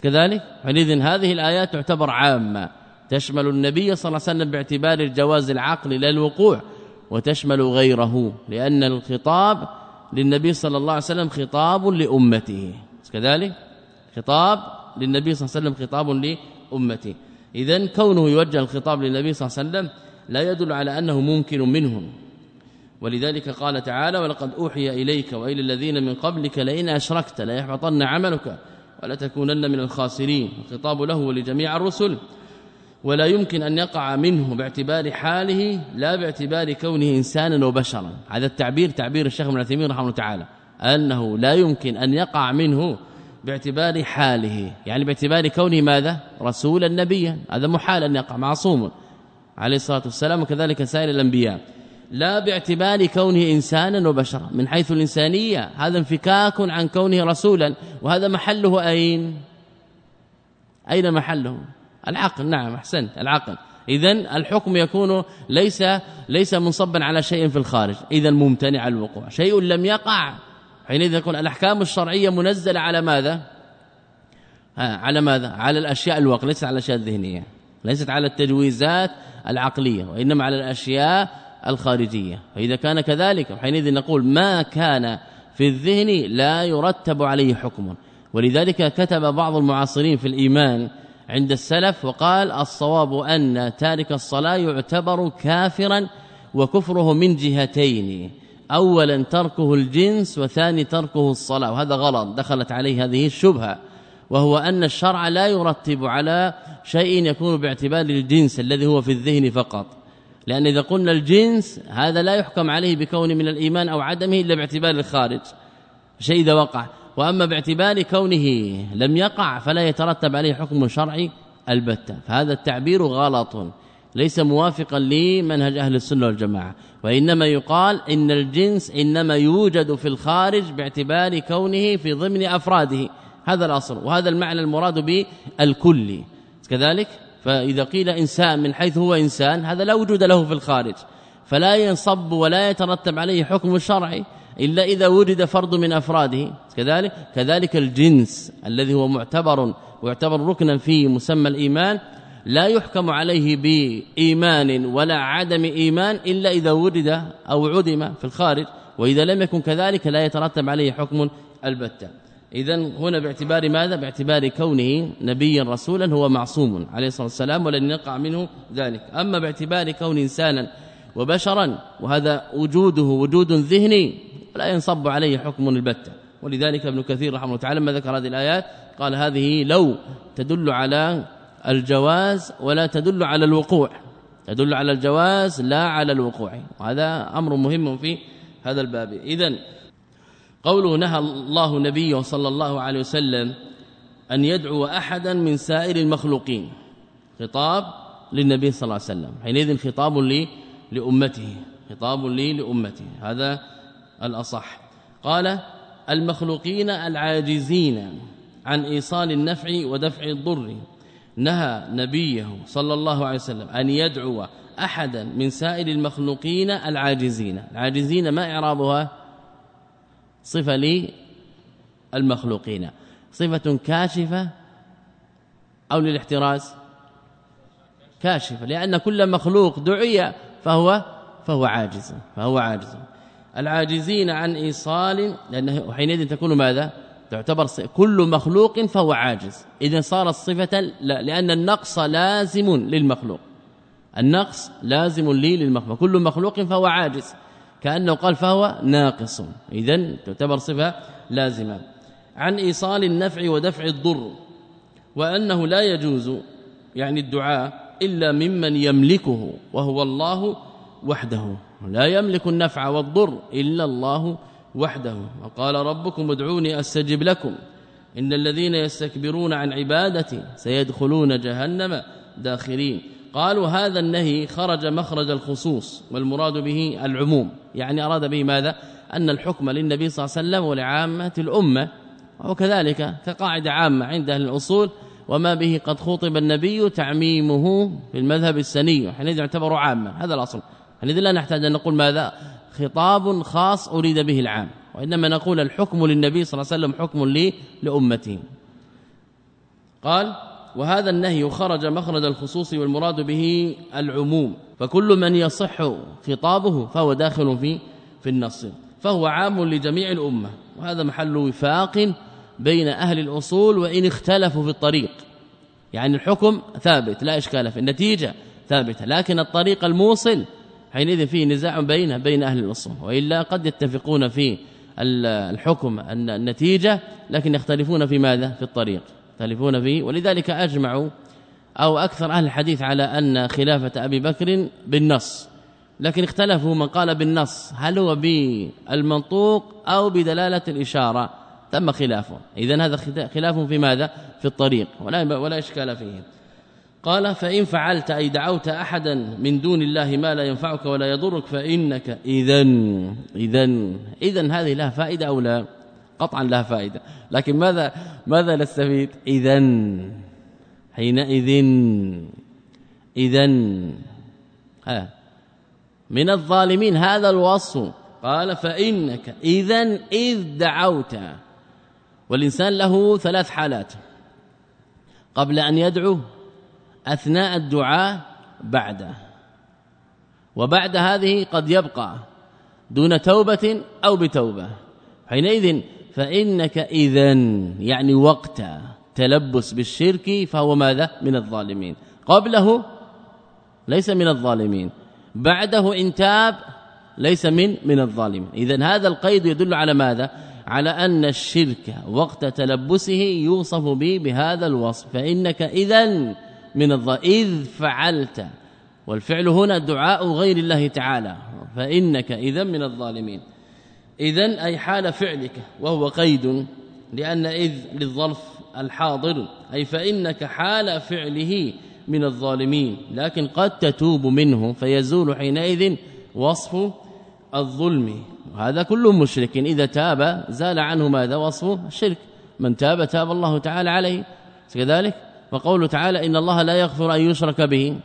كذلك حينئذ هذه الآيات تعتبر عامة. تشمل النبي صلى الله عليه وسلم باعتبار الجواز العقلي لا الوقوع وتشمل غيره لأن الخطاب للنبي صلى الله عليه وسلم خطاب لأمته. كذلك خطاب للنبي صلى الله عليه وسلم خطاب لأمته. اذا كونه يوجه الخطاب للنبي صلى الله عليه وسلم لا يدل على أنه ممكن منهم. ولذلك قال تعالى ولقد أوحي إليك وإلى الذين من قبلك لئن أشركت لا يحبطن عملك ولا تكونن من الخاسرين. الخطاب له ولجميع الرسل. ولا يمكن أن يقع منه باعتبار حاله لا باعتبار كونه إنسانا وبشرا. هذا التعبير تعبير الشيخ ابن عثيمين رحمه الله تعالى. أنه لا يمكن أن يقع منه باعتبار حاله. يعني باعتبار كونه ماذا؟ رسولا نبيا. هذا محال أن يقع معصوم. عليه الصلاة والسلام وكذلك سائر الأنبياء. لا باعتبار كونه انسانا وبشرا. من حيث الإنسانية هذا انفكاك عن كونه رسولا. وهذا محله أين؟ أين محله؟ العقل. نعم أحسنت. العقل. اذا الحكم يكون ليس ليس منصبا على شيء في الخارج. اذا ممتنع الوقوع. شيء لم يقع حينئذ يكون الأحكام الشرعية منزلة على ماذا؟ على ماذا؟ على الأشياء الواقع ليست على الأشياء الذهنية ليست على التجويزات العقلية وإنما على الأشياء الخارجية. فإذا كان كذلك حينئذ نقول ما كان في الذهن لا يرتب عليه حكم. ولذلك كتب بعض المعاصرين في الإيمان عند السلف وقال الصواب أن تارك الصلاة يعتبر كافرا وكفره من جهتين. اولا تركه الجنس وثاني تركه الصلاة وهذا غلط دخلت عليه هذه الشبهة. وهو أن الشرع لا يرتب على شيء يكون باعتبار الجنس الذي هو في الذهن فقط. لأن إذا قلنا الجنس هذا لا يحكم عليه بكون من الإيمان أو عدمه إلا باعتبار الخارج. شيء إذا وقع. وأما باعتبار كونه لم يقع فلا يترتب عليه حكم شرعي البتة. فهذا التعبير غلط. ليس موافقا لمنهج أهل السنة والجماعة. وإنما يقال إن الجنس إنما يوجد في الخارج باعتبار كونه في ضمن أفراده. هذا الأصل وهذا المعنى المراد بالكلي كذلك فإذا قيل إنسان من حيث هو إنسان هذا لا وجود له في الخارج. فلا ينصب ولا يترتب عليه حكم الشرعي إلا إذا وجد فرد من أفراده. كذلك كذلك الجنس الذي هو معتبر ويعتبر ركنا في مسمى الإيمان لا يحكم عليه بإيمان ولا عدم إيمان إلا إذا وجد أو عدم في الخارج وإذا لم يكن كذلك لا يترتب عليه حكم البتة. اذا هنا باعتبار ماذا؟ باعتبار كونه نبيا رسولا هو معصوم عليه الصلاة والسلام ولن يقع منه ذلك. أما باعتبار كون إنسانا وبشرا وهذا وجوده وجود ذهني لا ينصب عليه حكم البتة. ولذلك ابن كثير رحمه الله تعالى لما ذكر هذه الآيات قال هذه لو تدل على الجواز ولا تدل على الوقوع. تدل على الجواز لا على الوقوع. وهذا أمر مهم في هذا الباب. اذا قوله نهى الله نبيه صلى الله عليه وسلم أن يدعو أحدا من سائر المخلوقين. خطاب للنبي صلى الله عليه وسلم. حينئذ خطاب لي لأمته. خطاب لي لأمته. هذا الأصح. قال المخلوقين العاجزين عن إيصال النفع ودفع الضر. نهى نبيه صلى الله عليه وسلم أن يدعو أحدا من سائر المخلوقين العاجزين. العاجزين ما إعرابها؟ صفة لي المخلوقين صفة كاشفة أو للاحتراز كاشفة لأن كل مخلوق دعي فهو فهو عاجز فهو عاجز. العاجزين عن إيصال لأنه حينئذ تكون ماذا؟ تعتبر كل مخلوق فهو عاجز. إذا صارت صفة لا لأن النقص لازم للمخلوق. النقص لازم لي للمخلوق. كل مخلوق فهو عاجز. كأنه قال فهو ناقص. إذا تعتبر صفة لازمة. عن إيصال النفع ودفع الضر. وأنه لا يجوز يعني الدعاء إلا ممن يملكه وهو الله وحده. لا يملك النفع والضر إلا الله وحده وقال ربكم ادعوني أستجب لكم. إن الذين يستكبرون عن عبادتي سيدخلون جهنم داخرين. قالوا هذا النهي خرج مخرج الخصوص والمراد به العموم. يعني أراد به ماذا؟ أن الحكم للنبي صلى الله عليه وسلم ولعامة الأمة. وكذلك كقاعدة عامة عند أهل الأصول. وما به قد خطب النبي تعميمه في المذهب السني. حينئذ يعتبر عاما. هذا الأصل. حينئذ لا نحتاج أن نقول ماذا؟ خطاب خاص أريد به العام وإنما نقول الحكم للنبي صلى الله عليه وسلم حكم لي لامته قال وهذا النهي خرج مخرج الخصوص والمراد به العموم فكل من يصح خطابه فهو داخل في في النص فهو عام لجميع الأمة وهذا محل وفاق بين أهل الأصول وإن اختلفوا في الطريق. يعني الحكم ثابت لا إشكال في النتيجة ثابتة لكن الطريق الموصل حينئذ فيه نزاع بين بين أهل الأصول وإلا قد يتفقون في الحكم أن النتيجة لكن يختلفون في ماذا؟ في الطريق. يختلفون فيه ولذلك أجمعوا أو أكثر أهل الحديث على أن خلافة أبي بكر بالنص. لكن اختلفوا من قال بالنص هل هو بالمنطوق أو بدلالة الإشارة؟ تم خلافه. اذا هذا خلاف في ماذا؟ في الطريق ولا ولا إشكال فيه. قال فإن فعلت أي دعوت أحدا من دون الله ما لا ينفعك ولا يضرك فإنك اذا اذا اذا هذه لها فائدة أو لا؟ قطعا لها فائدة. لكن ماذا ماذا نستفيد؟ اذا حينئذ. ها. من الظالمين هذا الوصف. قال فإنك اذا إذ دعوت. والإنسان له ثلاث حالات. قبل أن يدعو أثناء الدعاء بعده. وبعد هذه قد يبقى دون توبة أو بتوبة. حينئذ فإنك اذا يعني وقت تلبس بالشرك فهو ماذا؟ من الظالمين. قبله ليس من الظالمين. بعده إن تاب ليس من من الظالمين. اذا هذا القيد يدل على ماذا؟ على أن الشرك وقت تلبسه يوصف به بهذا الوصف. فإنك اذا من الظ إذ فعلت. والفعل هنا دعاء غير الله تعالى. فإنك اذا من الظالمين. اذا أي حال فعلك وهو قيد. لأن إذ للظرف الحاضر. أي فإنك حال فعله من الظالمين. لكن قد تتوب منه فيزول حينئذ وصف الظلم. هذا كله مشرك. إذا تاب زال عنه ماذا؟ وصف الشرك. من تاب تاب الله تعالى عليه. كذلك وقوله تعالى إن الله لا يغفر أن يشرك به.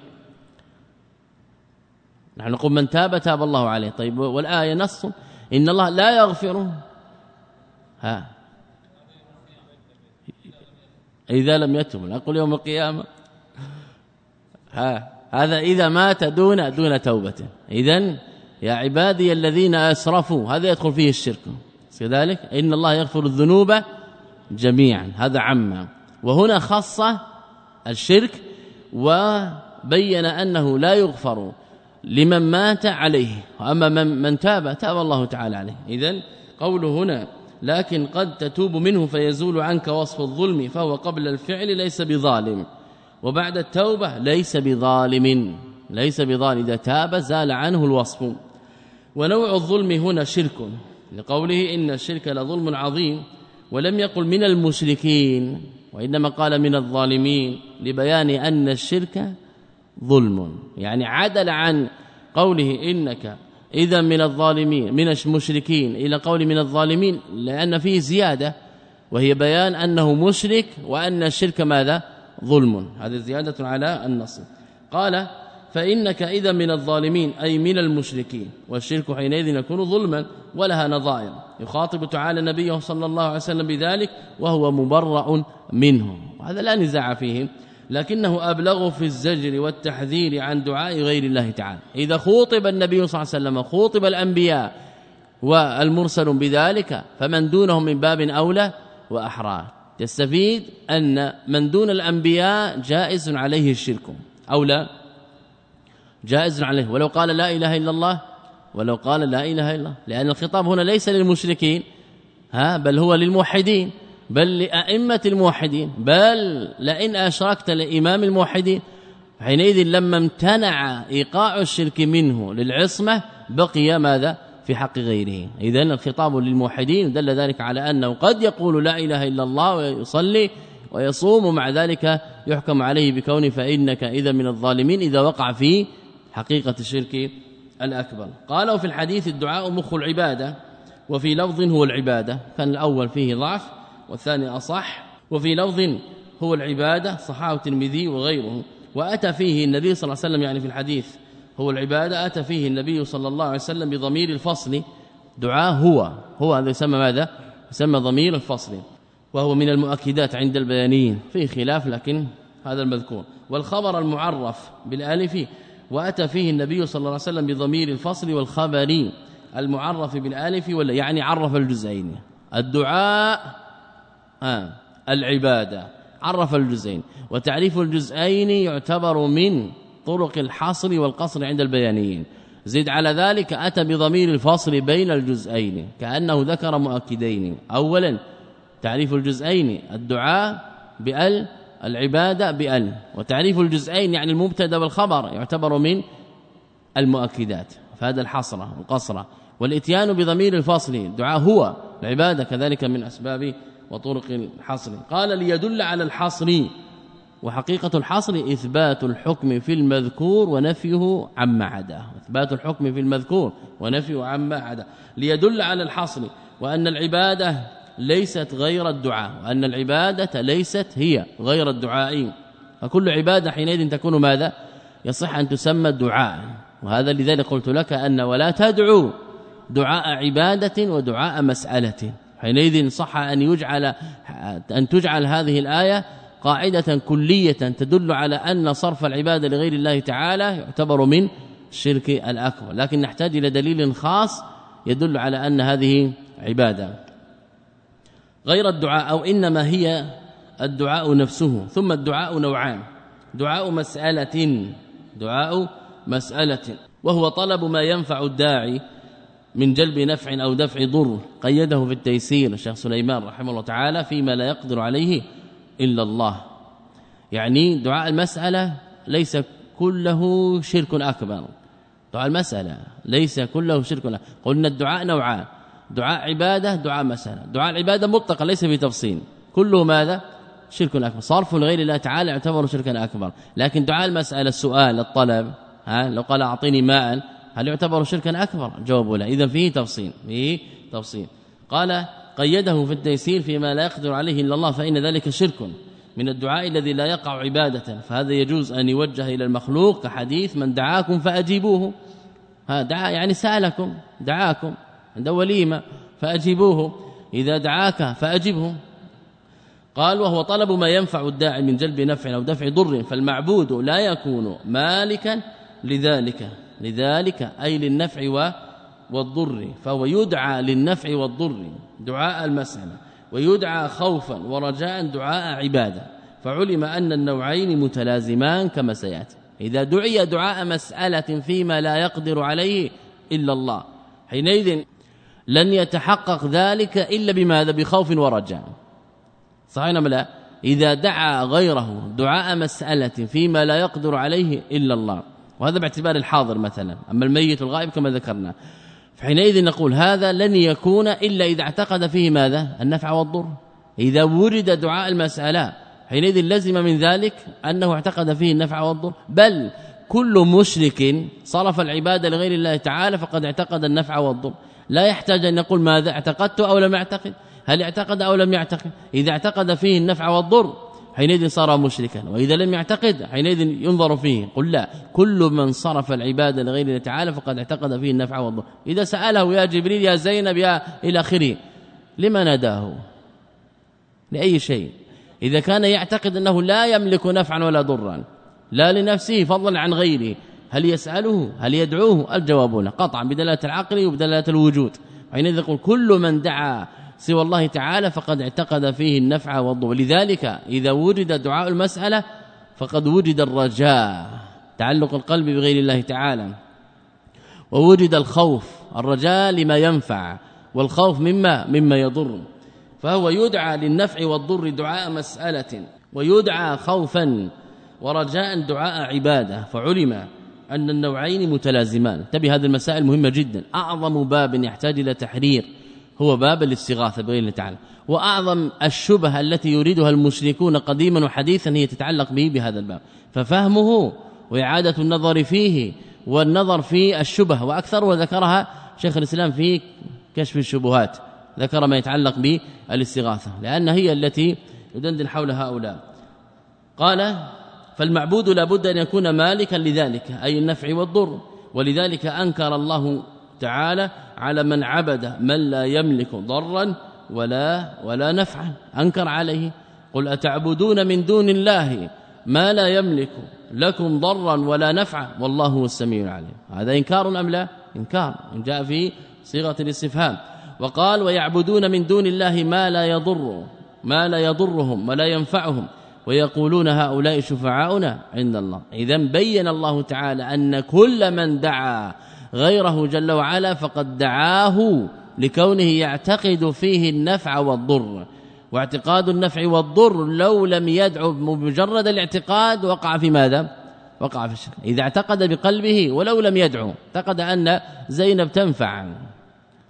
نحن نقول من تاب تاب الله عليه. طيب والآية نص إن الله لا يغفر. ها. إذا لم يتم نقول يوم القيامة. ها. هذا إذا مات دون دون توبة. إذا يا عبادي الذين أسرفوا هذا يدخل فيه الشرك. كذلك إن الله يغفر الذنوب جميعا. هذا عما. وهنا خص الشرك وبين أنه لا يغفر لمن مات عليه. وأما من, من تاب تاب الله تعالى عليه. اذا قوله هنا لكن قد تتوب منه فيزول عنك وصف الظلم فهو قبل الفعل ليس بظالم. وبعد التوبة ليس بظالم. ليس بظالم. إذا تاب زال عنه الوصف. ونوع الظلم هنا شرك. لقوله إن الشرك لظلم عظيم ولم يقل من المشركين. وإنما قال من الظالمين لبيان أن الشرك ظلم. يعني عدل عن قوله إنك إذا من الظالمين من المشركين إلى قول من الظالمين لأن فيه زيادة وهي بيان أنه مشرك وأن الشرك ماذا؟ ظلم. هذه زيادة على النص. قال فإنك إذا من الظالمين أي من المشركين والشرك حينئذ يكون ظلما ولها نظائر. يخاطب تعالى نبيه صلى الله عليه وسلم بذلك وهو مبرأ منه وهذا لا نزاع فيه لكنه أبلغ في الزجر والتحذير عن دعاء غير الله تعالى. إذا خوطب النبي صلى الله عليه وسلم خوطب الأنبياء والمرسل بذلك فمن دونهم من باب أولى واحرى تستفيد أن من دون الأنبياء جائز عليه الشرك. أو لا؟ جائز عليه. ولو قال لا إله إلا الله ولو قال لا إله إلا الله. لأن الخطاب هنا ليس للمشركين ها بل هو للموحدين بل لأئمة الموحدين بل لئن أشركت لإمام الموحدين. حينئذ لما امتنع إيقاع الشرك منه للعصمة بقي ماذا؟ في حق غيره. اذا الخطاب للموحدين دل ذلك على أنه قد يقول لا إله إلا الله ويصلي ويصوم ومع ذلك يحكم عليه بكون فإنك إذا من الظالمين إذا وقع في حقيقة الشرك. الأكبر. قالوا في الحديث الدعاء مخ العبادة وفي لفظ هو العبادة. كان الأول فيه ضعف والثاني أصح وفي لفظ هو العبادة صححه الترمذي وغيره. وأتى فيه النبي صلى الله عليه وسلم يعني في الحديث هو العبادة أتى فيه النبي صلى الله عليه وسلم بضمير الفصل. دعاء هو هو هذا يسمى ماذا؟ يسمى ضمير الفصل وهو من المؤكدات عند البيانيين. في خلاف لكن هذا المذكور. والخبر المعرف بالآلف وأتى فيه النبي صلى الله عليه وسلم بضمير الفصل والخبر المعرف بالألف ولا يعني عرف الجزئين. الدعاء آه العبادة عرف الجزئين. وتعريف الجزئين يعتبر من طرق الحصر والقصر عند البيانيين. زيد على ذلك أتى بضمير الفصل بين الجزئين كأنه ذكر مؤكدين. اولا تعريف الجزئين الدعاء بأل العبادة بال وتعريف الجزئين يعني المبتدأ والخبر يعتبر من المؤكدات فهذا الحصره القصره والإتيان بضمير الفصل دعاء هو العبادة كذلك من أسباب وطرق الحصر. قال ليدل على الحصر وحقيقة الحصر إثبات الحكم في المذكور ونفيه عما عداه إثبات الحكم في المذكور ونفيه عما عداه ليدل على الحصر وأن العبادة ليست غير الدعاء وأن العبادة ليست هي غير الدعاء. فكل عبادة حينئذ تكون ماذا؟ يصح أن تسمى الدعاء. وهذا لذلك قلت لك أن ولا تدعو دعاء عبادة ودعاء مسألة. حينئذ صح أن يجعل أن تجعل هذه الآية قاعدة كلية تدل على أن صرف العبادة لغير الله تعالى يعتبر من الشرك الأكبر. لكن نحتاج إلى دليل خاص يدل على أن هذه عبادة. غير الدعاء أو إنما هي الدعاء نفسه. ثم الدعاء نوعان. دعاء مسألة دعاء مسألة. وهو طلب ما ينفع الداعي من جلب نفع أو دفع ضر. قيده في التيسير الشيخ سليمان رحمه الله تعالى فيما لا يقدر عليه إلا الله. يعني دعاء المسألة ليس كله شرك أكبر. دعاء المسألة ليس كله شرك أكبر. قلنا الدعاء نوعان. دعاء عبادة دعاء مسألة دعاء العبادة مطلقا ليس في تفصيل. كله ماذا؟ شرك أكبر. صرف لغير الله تعالى يعتبر شركا أكبر. لكن دعاء المسألة السؤال الطلب ها لو قال أعطيني ماء هل يعتبر شركا أكبر؟ جواب لا. اذا فيه تفصيل فيه تفصيل. قال قيده في التيسير فيما لا يقدر عليه إلا الله فإن ذلك شرك. من الدعاء الذي لا يقع عبادة. فهذا يجوز أن يوجه إلى المخلوق كحديث من دعاكم فأجيبوه. ها دعا يعني سألكم دعاكم. عند وليمة فأجيبوه. إذا دعاك فأجبه. قال وهو طلب ما ينفع الداعي من جلب نفع أو دفع ضر فالمعبود لا يكون مالكا لذلك لذلك أي للنفع والضر. فهو يدعى للنفع والضر دعاء المسألة ويدعى خوفا ورجاء دعاء عبادة. فعلم أن النوعين متلازمان كما سيأتي. إذا دعي دعاء مسألة فيما لا يقدر عليه إلا الله. حينئذ لن يتحقق ذلك إلا بماذا؟ بخوف ورجاء. صحيح أم لا؟ إذا دعا غيره دعاء مسألة فيما لا يقدر عليه إلا الله. وهذا باعتبار الحاضر مثلا أما الميت الغائب كما ذكرنا. فحينئذ نقول هذا لن يكون إلا إذا اعتقد فيه ماذا؟ النفع والضر. إذا ورد دعاء المسألة حينئذ لزم من ذلك أنه اعتقد فيه النفع والضر. بل كل مشرك صرف العبادة لغير الله تعالى فقد اعتقد النفع والضر. لا يحتاج أن يقول ماذا اعتقدت أو لم يعتقد هل اعتقد أو لم يعتقد. إذا اعتقد فيه النفع والضر حينئذ صار مشركا. وإذا لم يعتقد حينئذ ينظر فيه. قل لا كل من صرف العباده لغير الله تعالى فقد اعتقد فيه النفع والضر. إذا سأله يا جبريل يا زينب يا إلى آخره لما ناداه؟ لأي شيء. إذا كان يعتقد أنه لا يملك نفعا ولا ضرا لا لنفسه فضلا عن غيره. هل يسأله؟ هل يدعوه؟ الجواب لا. قطعا بدلالة العقل وبدلالة الوجود. حينئذ يقول كل من دعا سوى الله تعالى فقد اعتقد فيه النفع والضر. لذلك إذا وجد دعاء المسألة فقد وجد الرجاء تعلق القلب بغير الله تعالى. ووجد الخوف الرجاء لما ينفع والخوف مما مما يضر. فهو يدعى للنفع والضر دعاء مسألة ويدعى خوفا ورجاء دعاء عبادة. فعلم أن النوعين متلازمان. انتبه هذه المسائل مهمة جدا. أعظم باب يحتاج إلى تحرير هو باب الاستغاثة بغير الله تعالى. وأعظم الشبهة التي يريدها المشركون قديما وحديثا هي تتعلق به بهذا الباب. ففهمه وإعادة النظر فيه والنظر في الشبه وأكثر وذكرها شيخ الإسلام في كشف الشبهات. ذكر ما يتعلق بالإستغاثة لأن هي التي يدندن حول هؤلاء. قال فالمعبود لابد أن يكون مالكا لذلك أي النفع والضر. ولذلك أنكر الله تعالى على من عبد من لا يملك ضرا ولا ولا نفعا. أنكر عليه. قل أتعبدون من دون الله ما لا يملك لكم ضرا ولا نفعا؟ والله هو السميع العليم. هذا إنكار أم لا؟ إنكار. إن جاء في صيغة الاستفهام. وقال ويعبدون من دون الله ما لا يضر ما لا يضرهم ولا ينفعهم. ويقولون هؤلاء شفعاؤنا عند الله. اذا بين الله تعالى أن كل من دعا غيره جل وعلا فقد دعاه لكونه يعتقد فيه النفع والضر. واعتقاد النفع والضر لو لم يدعو بمجرد الاعتقاد وقع في ماذا؟ وقع في الشرك. إذا اعتقد بقلبه ولو لم يدعو اعتقد أن زينب تنفع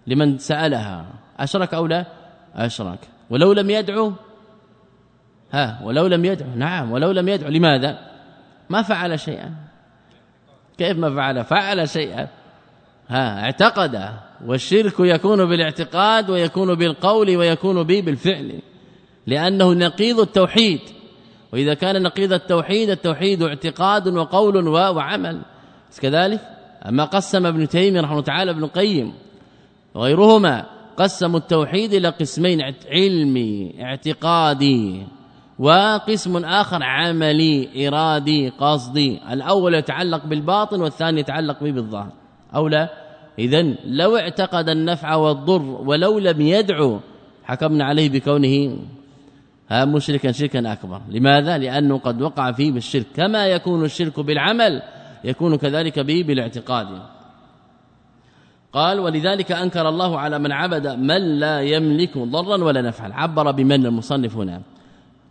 لمن سألها أشرك أو لا؟ أشرك. ولو لم يدعو ها ولو لم يدعو نعم ولو لم يدعو لماذا؟ ما فعل شيئا. كيف ما فعل؟ فعل شيئا. ها اعتقد والشرك يكون بالاعتقاد ويكون بالقول ويكون به بالفعل لأنه نقيض التوحيد. وإذا كان نقيض التوحيد التوحيد اعتقاد وقول وعمل. كذلك اما قسم ابن تيمية رحمه الله تعالى ابن القيم وغيرهما قسموا التوحيد إلى قسمين علمي اعتقادي. وقسم آخر عملي إرادي قصدي. الأول يتعلق بالباطن والثاني يتعلق به بالظاهر. أو لا اذا لو اعتقد النفع والضر ولو لم يدعو حكمنا عليه بكونه ها مشركا شركا أكبر. لماذا؟ لأنه قد وقع فيه بالشرك. كما يكون الشرك بالعمل يكون كذلك به بالاعتقاد. قال ولذلك أنكر الله على من عبد من لا يملك ضرا ولا نفعا. عبر بمن المصنف هنا.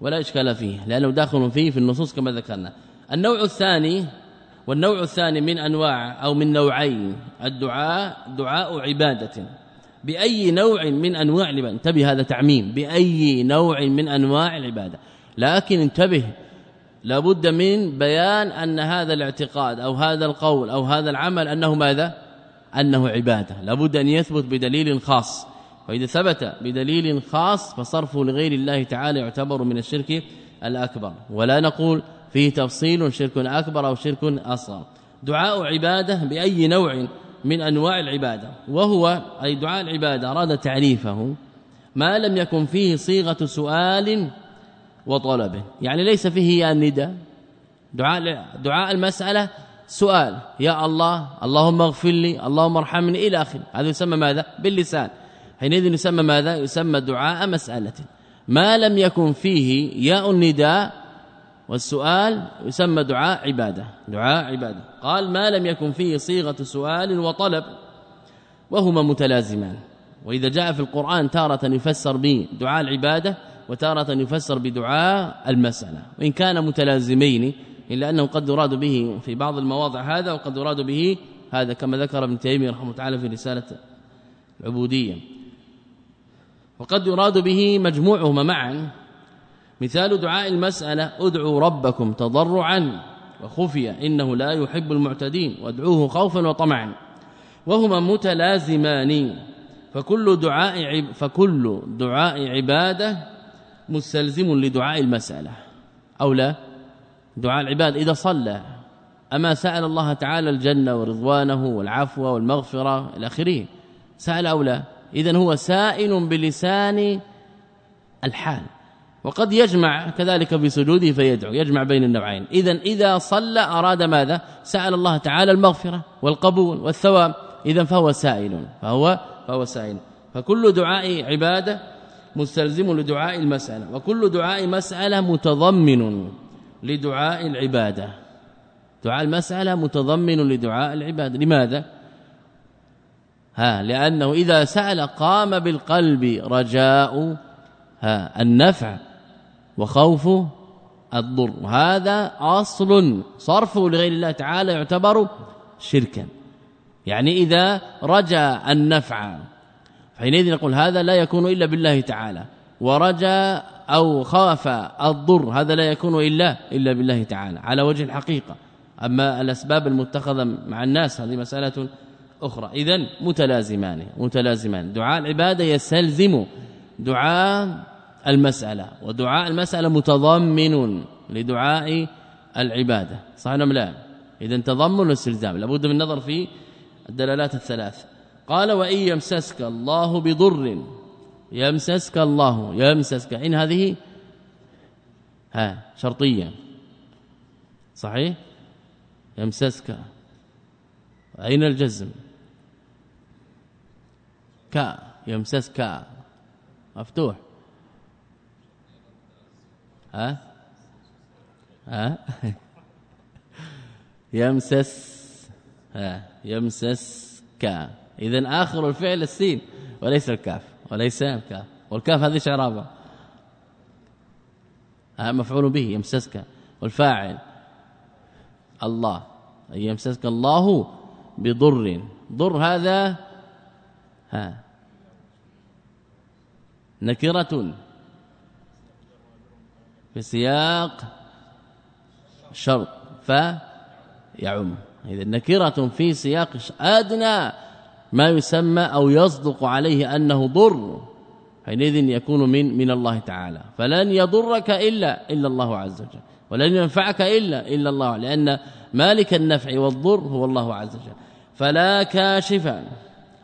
ولا إشكال فيه لأنه داخل فيه في النصوص كما ذكرنا. النوع الثاني والنوع الثاني من أنواع أو من نوعين الدعاء دعاء عبادة. بأي نوع من أنواع العبادة؟ انتبه هذا تعميم. بأي نوع من أنواع العبادة؟ لكن انتبه لابد من بيان أن هذا الاعتقاد أو هذا القول أو هذا العمل أنه ماذا؟ أنه عبادة. لابد أن يثبت بدليل خاص. وإذا ثبت بدليل خاص فصرفه لغير الله تعالى يعتبر من الشرك الأكبر. ولا نقول فيه تفصيل شرك أكبر أو شرك أصغر. دعاء عبادة بأي نوع من أنواع العبادة. وهو أي دعاء العبادة أراد تعريفه. ما لم يكن فيه صيغة سؤال وطلب يعني ليس فيه النداء دعاء دعاء المسألة سؤال. يا الله اللهم اغفر لي اللهم ارحمني إلى آخره. هذا يسمى ماذا؟ باللسان. حينئذ يسمى ماذا؟ يسمى دعاء مسألة. ما لم يكن فيه ياء النداء والسؤال يسمى دعاء عبادة. دعاء عبادة. قال ما لم يكن فيه صيغة سؤال وطلب وهما متلازمان. وإذا جاء في القرآن تارة يفسر به دعاء العبادة وتارة يفسر بدعاء المسألة. وإن كان متلازمين إلا أنه قد يراد به في بعض المواضع هذا وقد يراد به هذا كما ذكر ابن تيمية رحمه الله تعالى في رسالة العبودية. وقد يراد به مجموعهما معا. مثال دعاء المسألة ادعوا ربكم تضرعا وخفيا إنه لا يحب المعتدين وادعوه خوفا وطمعا. وهما متلازمان. فكل دعاء فكل دعاء عبادة مستلزم لدعاء المسألة. أو لا؟ دعاء العباد إذا صلى. أما سأل الله تعالى الجنة ورضوانه والعفو والمغفرة إلى آخره. سأل أو لا؟ إذن هو سائل بلسان الحال. وقد يجمع كذلك بسجوده فيدعو يجمع بين النوعين. اذا إذا صلى أراد ماذا؟ سأل الله تعالى المغفرة والقبول والثواب. اذا فهو سائل فهو فهو سائل. فكل دعاء عبادة مستلزم لدعاء المسألة وكل دعاء مسألة متضمن لدعاء العبادة. دعاء المسألة متضمن لدعاء العبادة. لماذا؟ ها لأنه إذا سأل قام بالقلب رجاء ها النفع وخوف الضر. وهذا أصل صرفه لغير الله تعالى يعتبر شركا. يعني إذا رجا النفع حينئذ نقول هذا لا يكون إلا بالله تعالى. ورجا أو خاف الضر هذا لا يكون إلا إلا بالله تعالى. على وجه الحقيقة. أما الأسباب المتخذة مع الناس هذه مسألة أخرى. إذا متلازمان متلازمان. دعاء العبادة يستلزم دعاء المسألة ودعاء المسألة متضمن لدعاء العبادة. صح أم لا؟ اذا تضمن واستلزام. لابد من النظر في الدلالات الثلاث. قال وإن يمسسك الله بضر يمسسك الله يمسسك. إن هذه ها شرطية. صحيح؟ يمسسك. أين الجزم؟ كا يمسسك مفتوح. ها؟ ها؟ يمسس ها؟ يمسسك اذا آخر الفعل السين. وليس الكاف. وليس الكاف. والكاف هذه شرابة. مفعول به. يمسسك والفاعل. الله. أي يمسسك الله بضر. ضر هذا ها. نكرة في سياق شرط فيعم. إذا نكرة في سياق أدنى ما يسمى أو يصدق عليه أنه ضر حينئذ يكون من من الله تعالى. فلن يضرك إلا إلا الله عز وجل. ولن ينفعك إلا إلا الله لأن مالك النفع والضر هو الله عز وجل. فلا كاشف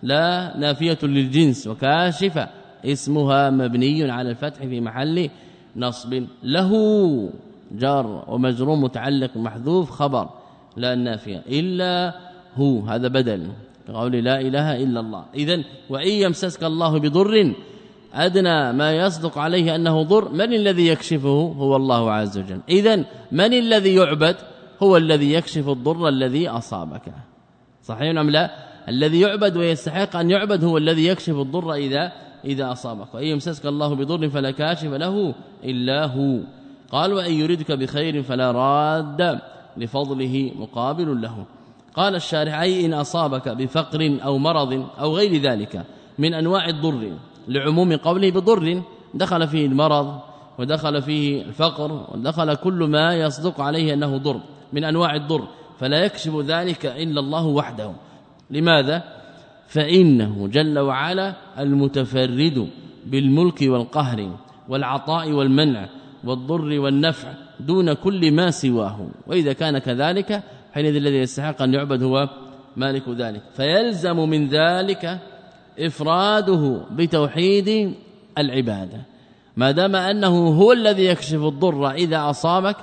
لا نافية للجنس وكاشفة اسمها مبني على الفتح في محل نصب له. جار ومجرور متعلق محذوف خبر لا النافيه إلا هو هذا بدل قول لا إله إلا الله. اذا وإن يمسسك الله بضر أدنى ما يصدق عليه أنه ضر من الذي يكشفه؟ هو الله عز وجل. اذا من الذي يعبد؟ هو الذي يكشف الضر الذي أصابك. صحيح أم لا؟ الذي يعبد ويستحق أن يعبد هو الذي يكشف الضر إذا إذا أصابك. وإن يمسسك الله بضر فلا كاشف له إلا هو. قال وإن يردك بخير فلا راد لفضله مقابل له. قال الشارع أي إن أصابك بفقر أو مرض أو غير ذلك من أنواع الضر لعموم قوله بضر دخل فيه المرض ودخل فيه الفقر ودخل كل ما يصدق عليه أنه ضر من أنواع الضر فلا يكشف ذلك إلا الله وحده. لماذا؟ فإنه جل وعلا المتفرد بالملك والقهر والعطاء والمنع والضر والنفع دون كل ما سواه. وإذا كان كذلك حينئذ الذي يستحق أن يعبد هو مالك ذلك. فيلزم من ذلك إفراده بتوحيد العبادة. ما دام أنه هو الذي يكشف الضر إذا أصابك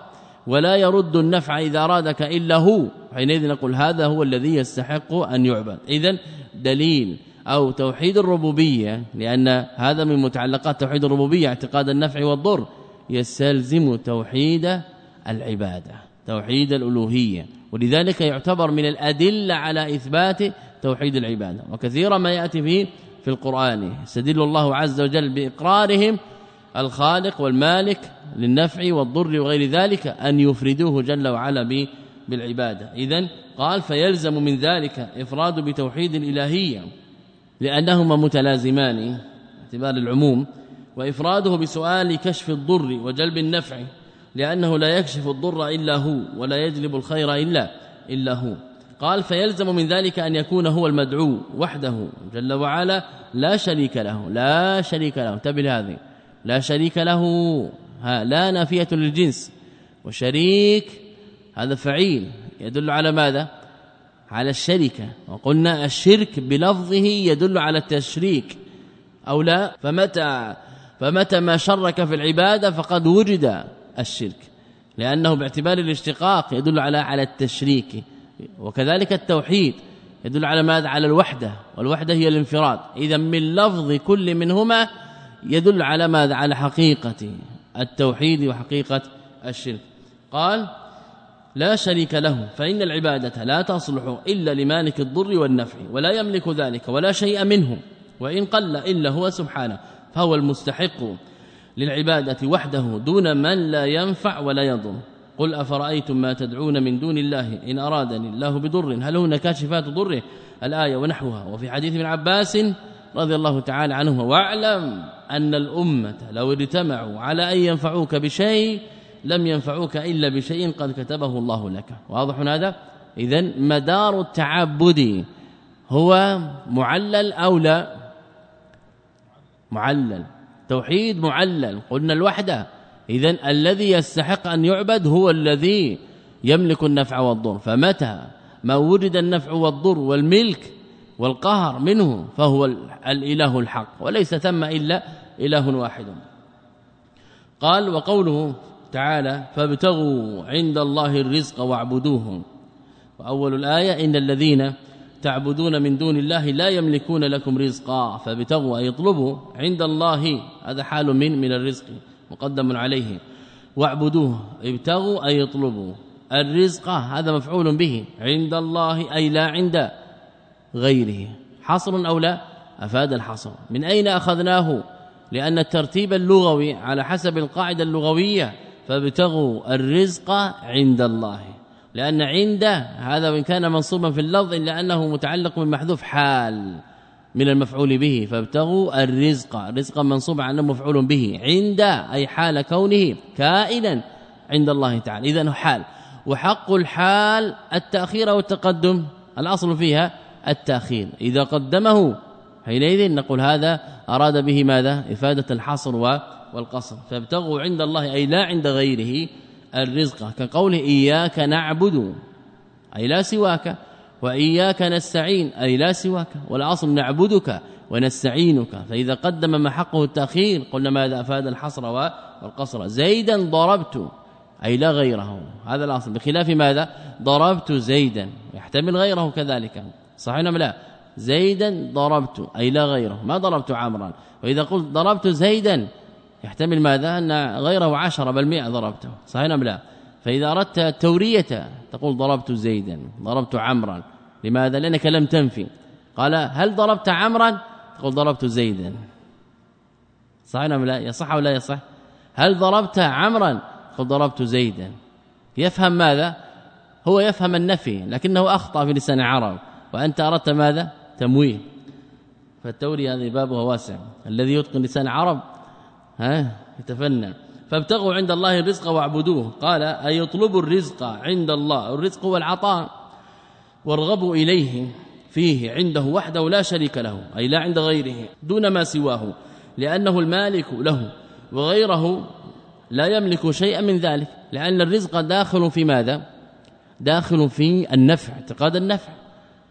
ولا يرد النفع إذا أرادك إلا هو. حينئذ نقول هذا هو الذي يستحق أن يعبد. اذا دليل أو توحيد الربوبية لأن هذا من متعلقات توحيد الربوبية اعتقاد النفع والضر يستلزم توحيد العبادة توحيد الألوهية. ولذلك يعتبر من الأدلة على إثبات توحيد العبادة. وكثيرا ما يأتي فيه في القرآن. يستدل الله عز وجل بإقرارهم الخالق والمالك للنفع والضر وغير ذلك أن يفردوه جل وعلا بالعبادة. اذا قال فيلزم من ذلك إفراد بتوحيد الالهيه لأنهما متلازمان اعتبار العموم وإفراده بسؤال كشف الضر وجلب النفع لأنه لا يكشف الضر إلا هو ولا يجلب الخير الا إلا هو. قال فيلزم من ذلك أن يكون هو المدعو وحده جل وعلا لا شريك له لا شريك له. انتبه هذه لا شريك له. لا نافية للجنس. وشريك هذا فعيل يدل على ماذا؟ على الشركة. وقلنا الشرك بلفظه يدل على التشريك أو لا؟ فمتى فمتى ما شرك في العبادة فقد وجد الشرك. لأنه باعتبار الاشتقاق يدل على على التشريك. وكذلك التوحيد يدل على ماذا؟ على الوحدة. والوحدة هي الانفراد. اذا من لفظ كل منهما يدل على ماذا؟ على حقيقة. التوحيد وحقيقة الشرك. قال لا شريك له فإن العبادة لا تصلح إلا لمالك الضر والنفع ولا يملك ذلك ولا شيء منه وإن قل إلا هو سبحانه فهو المستحق للعبادة وحده دون من لا ينفع ولا يضر. قل أفرأيتم ما تدعون من دون الله إن أرادني الله بضر؟ هل هن كاشفات ضره؟ الآية ونحوها. وفي حديث ابن عباس رضي الله تعالى عنه وأعلم أن الأمة لو اجتمعوا على أن ينفعوك بشيء لم ينفعوك إلا بشيء قد كتبه الله لك. واضح هذا؟ اذا مدار التعبد هو معلل أو لا؟ معلل. توحيد معلل. قلنا الوحدة. اذا الذي يستحق أن يعبد هو الذي يملك النفع والضر. فمتى؟ ما وجد النفع والضر والملك والقهر منه فهو الإله الحق. وليس ثم إلا إله واحد. قال وقوله تعالى فابتغوا عند الله الرزق واعبدوه. وأول الآية إن الذين تعبدون من دون الله لا يملكون لكم رزقا فابتغوا أي اطلبوا عند الله. هذا حال من من الرزق مقدم عليه. واعبدوه ابتغوا أي اطلبوا. الرزق هذا مفعول به عند الله أي لا عند غيره. حصر أو لا؟ أفاد الحصر. من أين أخذناه؟ لأن الترتيب اللغوي على حسب القاعدة اللغوية فابتغوا الرزق عند الله. لأن عند هذا وان كان منصوبا في اللفظ الا انه متعلق بمحذوف حال من المفعول به فابتغوا الرزق. رزقا منصوبا عنه مفعول به. عند أي حال كونه كائنا عند الله تعالى. اذا حال. وحق الحال التأخير والتقدم. الأصل فيها التأخير. إذا قدمه حينئذ نقول هذا أراد به ماذا؟ إفادة الحصر والقصر. فابتغوا عند الله أي لا عند غيره الرزق. كقوله إياك نعبد أي لا سواك. وإياك نستعين أي لا سواك. والأصل نعبدك ونستعينك. فإذا قدم ما حقه التأخير قلنا ماذا؟ أفاد الحصر والقصر. زيدا ضربت أي لا غيره. هذا الأصل. بخلاف ماذا؟ ضربت زيدا. يحتمل غيره كذلك. صحيح أم لا؟ زيدا ضربت أي لا غيره ما ضربت عمرا. وإذا قلت ضربت زيدا يحتمل ماذا؟ أن غيره عشرة بل 100 ضربته صحيح أم لا؟ فإذا أردت التورية تقول ضربت زيدا ضربت عمرا. لماذا؟ لأنك لم تنفي. قال هل ضربت عمرا؟ تقول ضربت زيدا. صحيح أم لا؟ يصح ولا يصح؟ هل ضربت عمرا؟ تقول ضربت زيدا. يفهم ماذا؟ هو يفهم النفي لكنه أخطأ في لسان العرب. وأنت أردت ماذا؟ تمويه فالتوري هذه بابها واسع. الذي يتقن لسان العرب ها يتفنى فابتغوا عند الله الرزق واعبدوه. قال أي يطلبوا الرزق عند الله؟ الرزق هو العطاء وارغبوا إليه فيه عنده وحده لا شريك له أي لا عند غيره دون ما سواه لأنه المالك له وغيره لا يملك شيئا من ذلك. لأن الرزق داخل في ماذا؟ داخل في النفع اعتقاد النفع.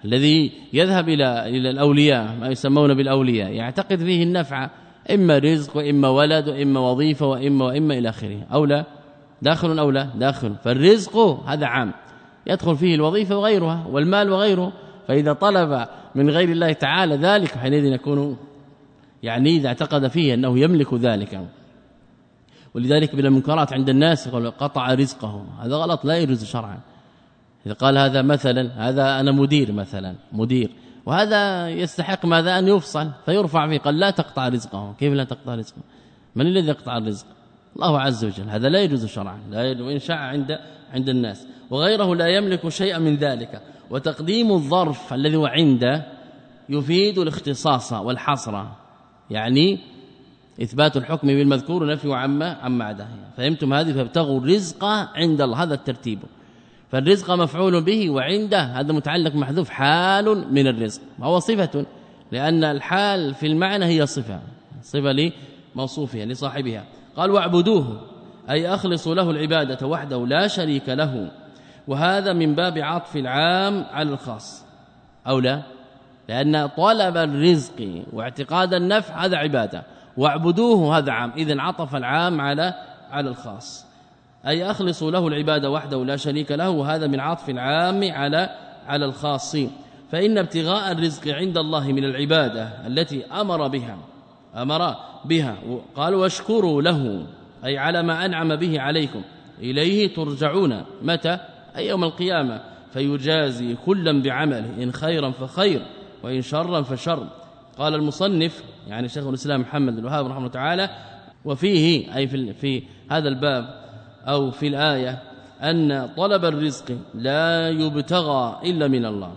الذي يذهب إلى إلى الأولياء ما يسمون بالأولياء. يعتقد فيه النفع إما رزق وإما ولد وإما وظيفة وإما وإما إلى آخره. أو لا؟ داخل أو لا؟ داخل. فالرزق هذا عام. يدخل فيه الوظيفة وغيرها والمال وغيره. فإذا طلب من غير الله تعالى ذلك حينئذ يكون يعني إذا اعتقد فيه أنه يملك ذلك. ولذلك من المنكرات عند الناس قطع رزقه هذا غلط لا يجوز شرعا. إذا قال هذا مثلا هذا أنا مدير مثلا مدير. وهذا يستحق ماذا؟ أن يفصل فيرفع فيه قال لا تقطع رزقه. كيف لا تقطع رزقه؟ من الذي يقطع الرزق؟ الله عز وجل. هذا لا يجوز شرعا لا وإن شاء عند عند الناس. وغيره لا يملك شيئا من ذلك. وتقديم الظرف الذي هو عنده يفيد الاختصاص والحصر. يعني إثبات الحكم بالمذكور ونفي عما عما عداه. فهمتم هذه؟ فابتغوا الرزق عند الله. هذا الترتيب. فالرزق مفعول به وعنده هذا متعلق محذوف حال من الرزق. وهو صفة لأن الحال في المعنى هي صفة صفة لموصوفها لصاحبها. قال واعبدوه أي أخلصوا له العبادة وحده لا شريك له. وهذا من باب عطف العام على الخاص. أو لا؟ لأن طلب الرزق واعتقاد النفع هذا عبادة. واعبدوه هذا عام. اذا عطف العام على على الخاص. أي اخلصوا له العبادة وحده لا شريك له وهذا من عطف العام على على الخاص فإن ابتغاء الرزق عند الله من العبادة التي أمر بها أمر بها قال واشكروا له أي على ما أنعم به عليكم. إليه ترجعون. متى؟ أي يوم القيامة. فيجازي كلا بعمله إن خيرا فخير وإن شرا فشر. قال المصنف يعني شيخ الإسلام محمد الوهاب رحمه الله تعالى وفيه أي في, في هذا الباب أو في الآية أن طلب الرزق لا يبتغى إلا من الله.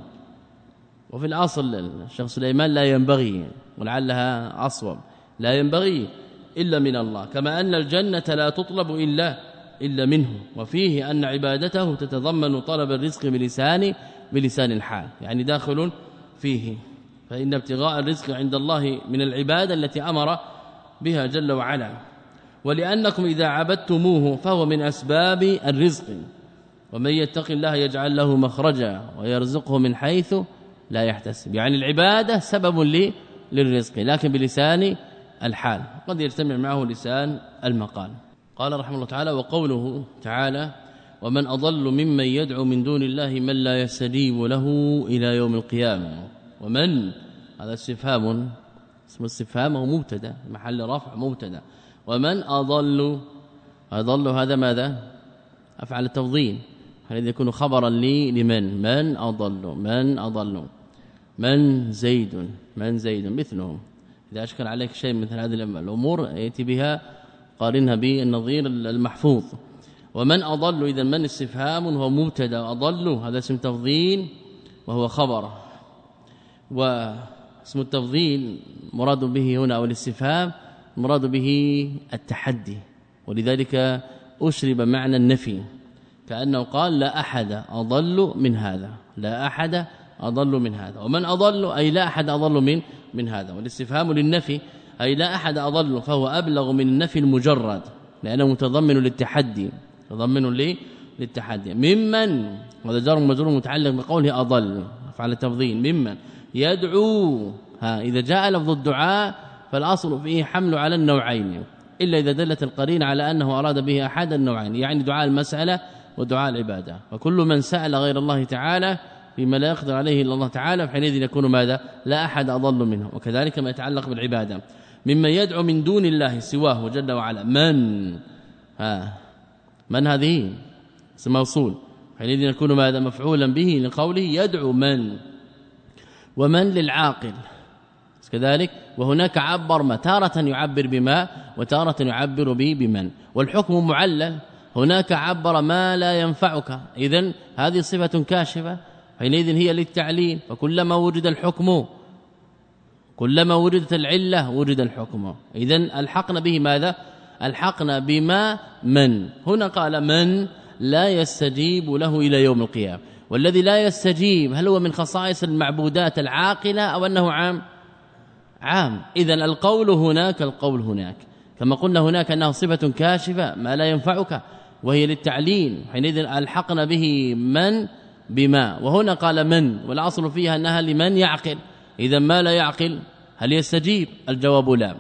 وفي الأصل الشيخ سليمان لا ينبغي ولعلها أصوب لا ينبغي إلا من الله كما أن الجنة لا تطلب إلا إلا منه وفيه أن عبادته تتضمن طلب الرزق بلسان بلسان الحال يعني داخل فيه. فإن ابتغاء الرزق عند الله من العبادة التي أمر بها جل وعلا. ولأنكم إذا عبدتموه فهو من أسباب الرزق. ومن يتق الله يجعل له مخرجا ويرزقه من حيث لا يحتسب. يعني العبادة سبب للرزق لكن بلسان الحال. قد يجتمع معه لسان المقال. قال رحمه الله تعالى وقوله تعالى ومن أضل ممن يدعو من دون الله من لا يستجيب له إلى يوم القيامة. ومن؟ هذا استفهام. اسم استفهام مبتدا محل رفع مبتدا. ومن أضل أضل هذا ماذا؟ أفعل التفضيل. هل يكون خبرا لي؟ لمن؟ من أضل من أضل. من زيد؟ من زيد مثلهم. إذا أشكل عليك شيء مثل هذه الأمور يأتي بها قارنها بالنظير المحفوظ. ومن أضل إذا من استفهام وهو مبتدأ. أضل هذا اسم تفضيل وهو خبر. واسم التفضيل مراد به هنا أو الاستفهام مراد به التحدي ولذلك أشرب معنى النفي كأنه قال لا أحد أضل من هذا لا أحد أضل من هذا ومن أضل أي لا أحد أضل من من هذا والاستفهام للنفي أي لا أحد أضل فهو أبلغ من النفي المجرد لأنه متضمن للتحدي متضمن للتحدي. ممن هذا جار مجرور متعلق بقوله أضل فعل التفضيل. ممن يدعو ها إذا جاء لفظ الدعاء فالأصل فيه حمل على النوعين إلا إذا دلت القرين على أنه أراد به أحد النوعين يعني دعاء المسألة ودعاء العبادة. وكل من سأل غير الله تعالى فيما لا يقدر عليه إلا الله تعالى فحينئذ يكون ماذا؟ لا أحد أضل منه وكذلك ما يتعلق بالعبادة. ممن يدعو من دون الله سواه جل وعلا. من؟ ها من هذه؟ اسم موصول. حينئذ يكون ماذا؟ مفعولا به لقوله يدعو من؟ ومن للعاقل؟ كذلك وهناك عبر ما تارة يعبر بما وتارة يعبر به بمن والحكم معلل هناك عبر ما لا ينفعك اذا هذه صفة كاشفة حينئذ هي للتعليل فكلما وجد الحكم كلما وجدت العلة وجد الحكم اذا ألحقنا به ماذا؟ ألحقنا بما من هنا قال من لا يستجيب له إلى يوم القيامة والذي لا يستجيب هل هو من خصائص المعبودات العاقلة أو أنه عام؟ عام. اذا القول هناك القول هناك. كما قلنا هناك أنها صفة كاشفة ما لا ينفعك وهي للتعليل. حينئذ ألحقنا به من؟ بما. وهنا قال من والأصل فيها أنها لمن يعقل. إذا ما لا يعقل؟ هل يستجيب؟ الجواب لا.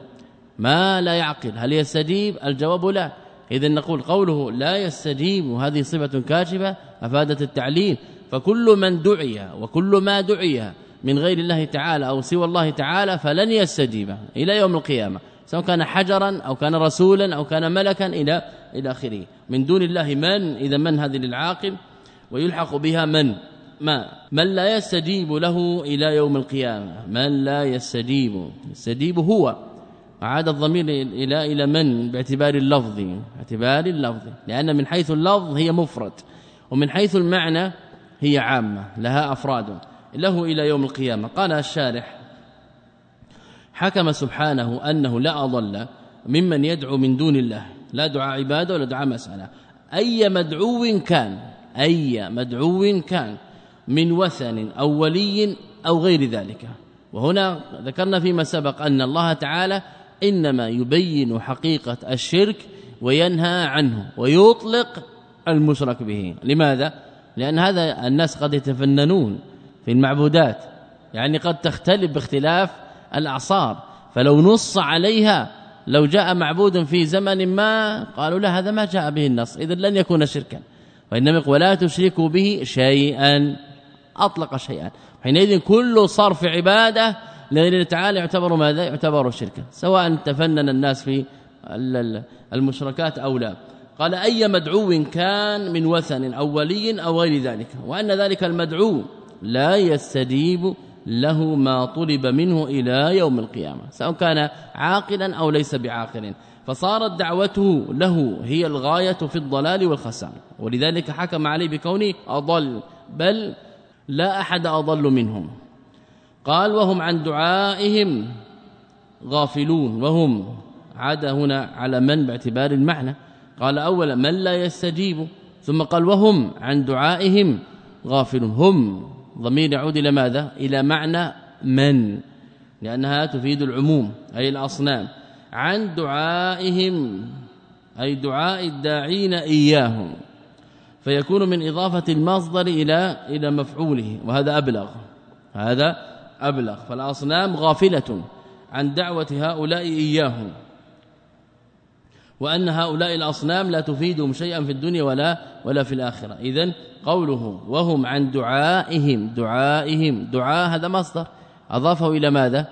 ما لا يعقل هل يستجيب؟ الجواب لا. اذا نقول قوله لا يستجيب وهذه صفة كاشفة أفادت التعليل. فكل من دعي وكل ما دعي من غير الله تعالى أو سوى الله تعالى فلن يستجيب إلى يوم القيامة سواء كان حجرا أو كان رسولا أو كان ملكا إلى إلى آخره. من دون الله من؟ إذا من هذه للعاقل؟ ويلحق بها من؟ ما؟ من لا يستجيب له إلى يوم القيامة. من لا يستجيب؟ يستجيب هو. عاد الضمير إلى إلى من؟ باعتبار اللفظ باعتبار اللفظ. لأن من حيث اللفظ هي مفرد ومن حيث المعنى هي عامة لها أفراد. له إلى يوم القيامة. قال الشارح حكم سبحانه أنه لا أضل ممن يدعو من دون الله. لا دعاء عبادة ولا دعاء مسألة. أي مدعو كان أي مدعو كان من وثن أو ولي أو غير ذلك. وهنا ذكرنا فيما سبق أن الله تعالى إنما يبين حقيقة الشرك وينهى عنه ويطلق المشرك به. لماذا؟ لأن هذا الناس قد يتفننون. في المعبودات يعني قد تختلف باختلاف الاعصار فلو نص عليها لو جاء معبود في زمن ما قالوا لا هذا ما جاء به النص اذا لن يكون شركا. وإنما ولا تشركوا به شيئا أطلق شيئا. حينئذ كل صرف عبادة الله تعالى يعتبر ماذا؟ يعتبر شركا سواء تفنن الناس في المشركات أو لا. قال أي مدعو كان من وثن أو ولي أو غير ذلك؟ وأن ذلك المدعو. لا يستجيب له ما طلب منه إلى يوم القيامة سواء كان عاقلا أو ليس بعاقل. فصارت دعوته له هي الغاية في الضلال والخسارة. ولذلك حكم عليه بكونه أضل بل لا أحد أضل منهم. قال وهم عن دعائهم غافلون وهم عاد هنا على من باعتبار المعنى. قال اولا من لا يستجيب. ثم قال وهم عن دعائهم غافلون. هم ضمير يعود إلى ماذا؟ إلى معنى من؟ لأنها تفيد العموم أي الأصنام. عن دعائهم أي دعاء الداعين إياهم. فيكون من إضافة المصدر إلى إلى مفعوله وهذا أبلغ. هذا أبلغ. فالأصنام غافلة عن دعوة هؤلاء إياهم. وأن هؤلاء الأصنام لا تفيدهم شيئا في الدنيا ولا ولا في الآخرة. إذا قوله وهم عن دعائهم دعائهم دعاء هذا مصدر. أضافه إلى ماذا؟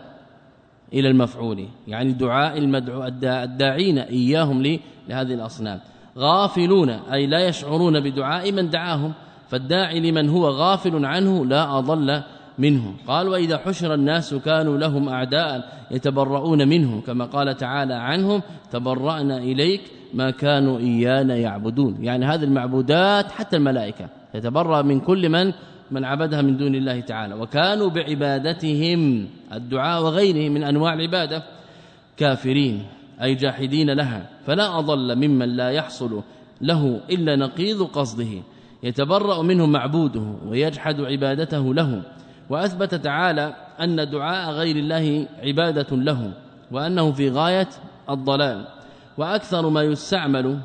إلى المفعول. يعني دعاء المدعو الداعين إياهم لهذه الأصنام. غافلون أي لا يشعرون بدعاء من دعاهم. فالداعي لمن هو غافل عنه لا أضل منهم. قال وإذا حشر الناس كانوا لهم أعداء يتبرؤون منهم كما قال تعالى عنهم تبرأنا إليك ما كانوا إيانا يعبدون. يعني هذه المعبودات حتى الملائكة. تتبرأ من كل من؟ من عبدها من دون الله تعالى. وكانوا بعبادتهم الدعاء وغيره من أنواع العبادة كافرين أي جاحدين لها. فلا أضل ممن لا يحصل له إلا نقيض قصده. يتبرأ منه معبوده ويجحد عبادته له. وأثبت تعالى أن دعاء غير الله عبادة له وأنه في غاية الضلال. وأكثر ما يستعمل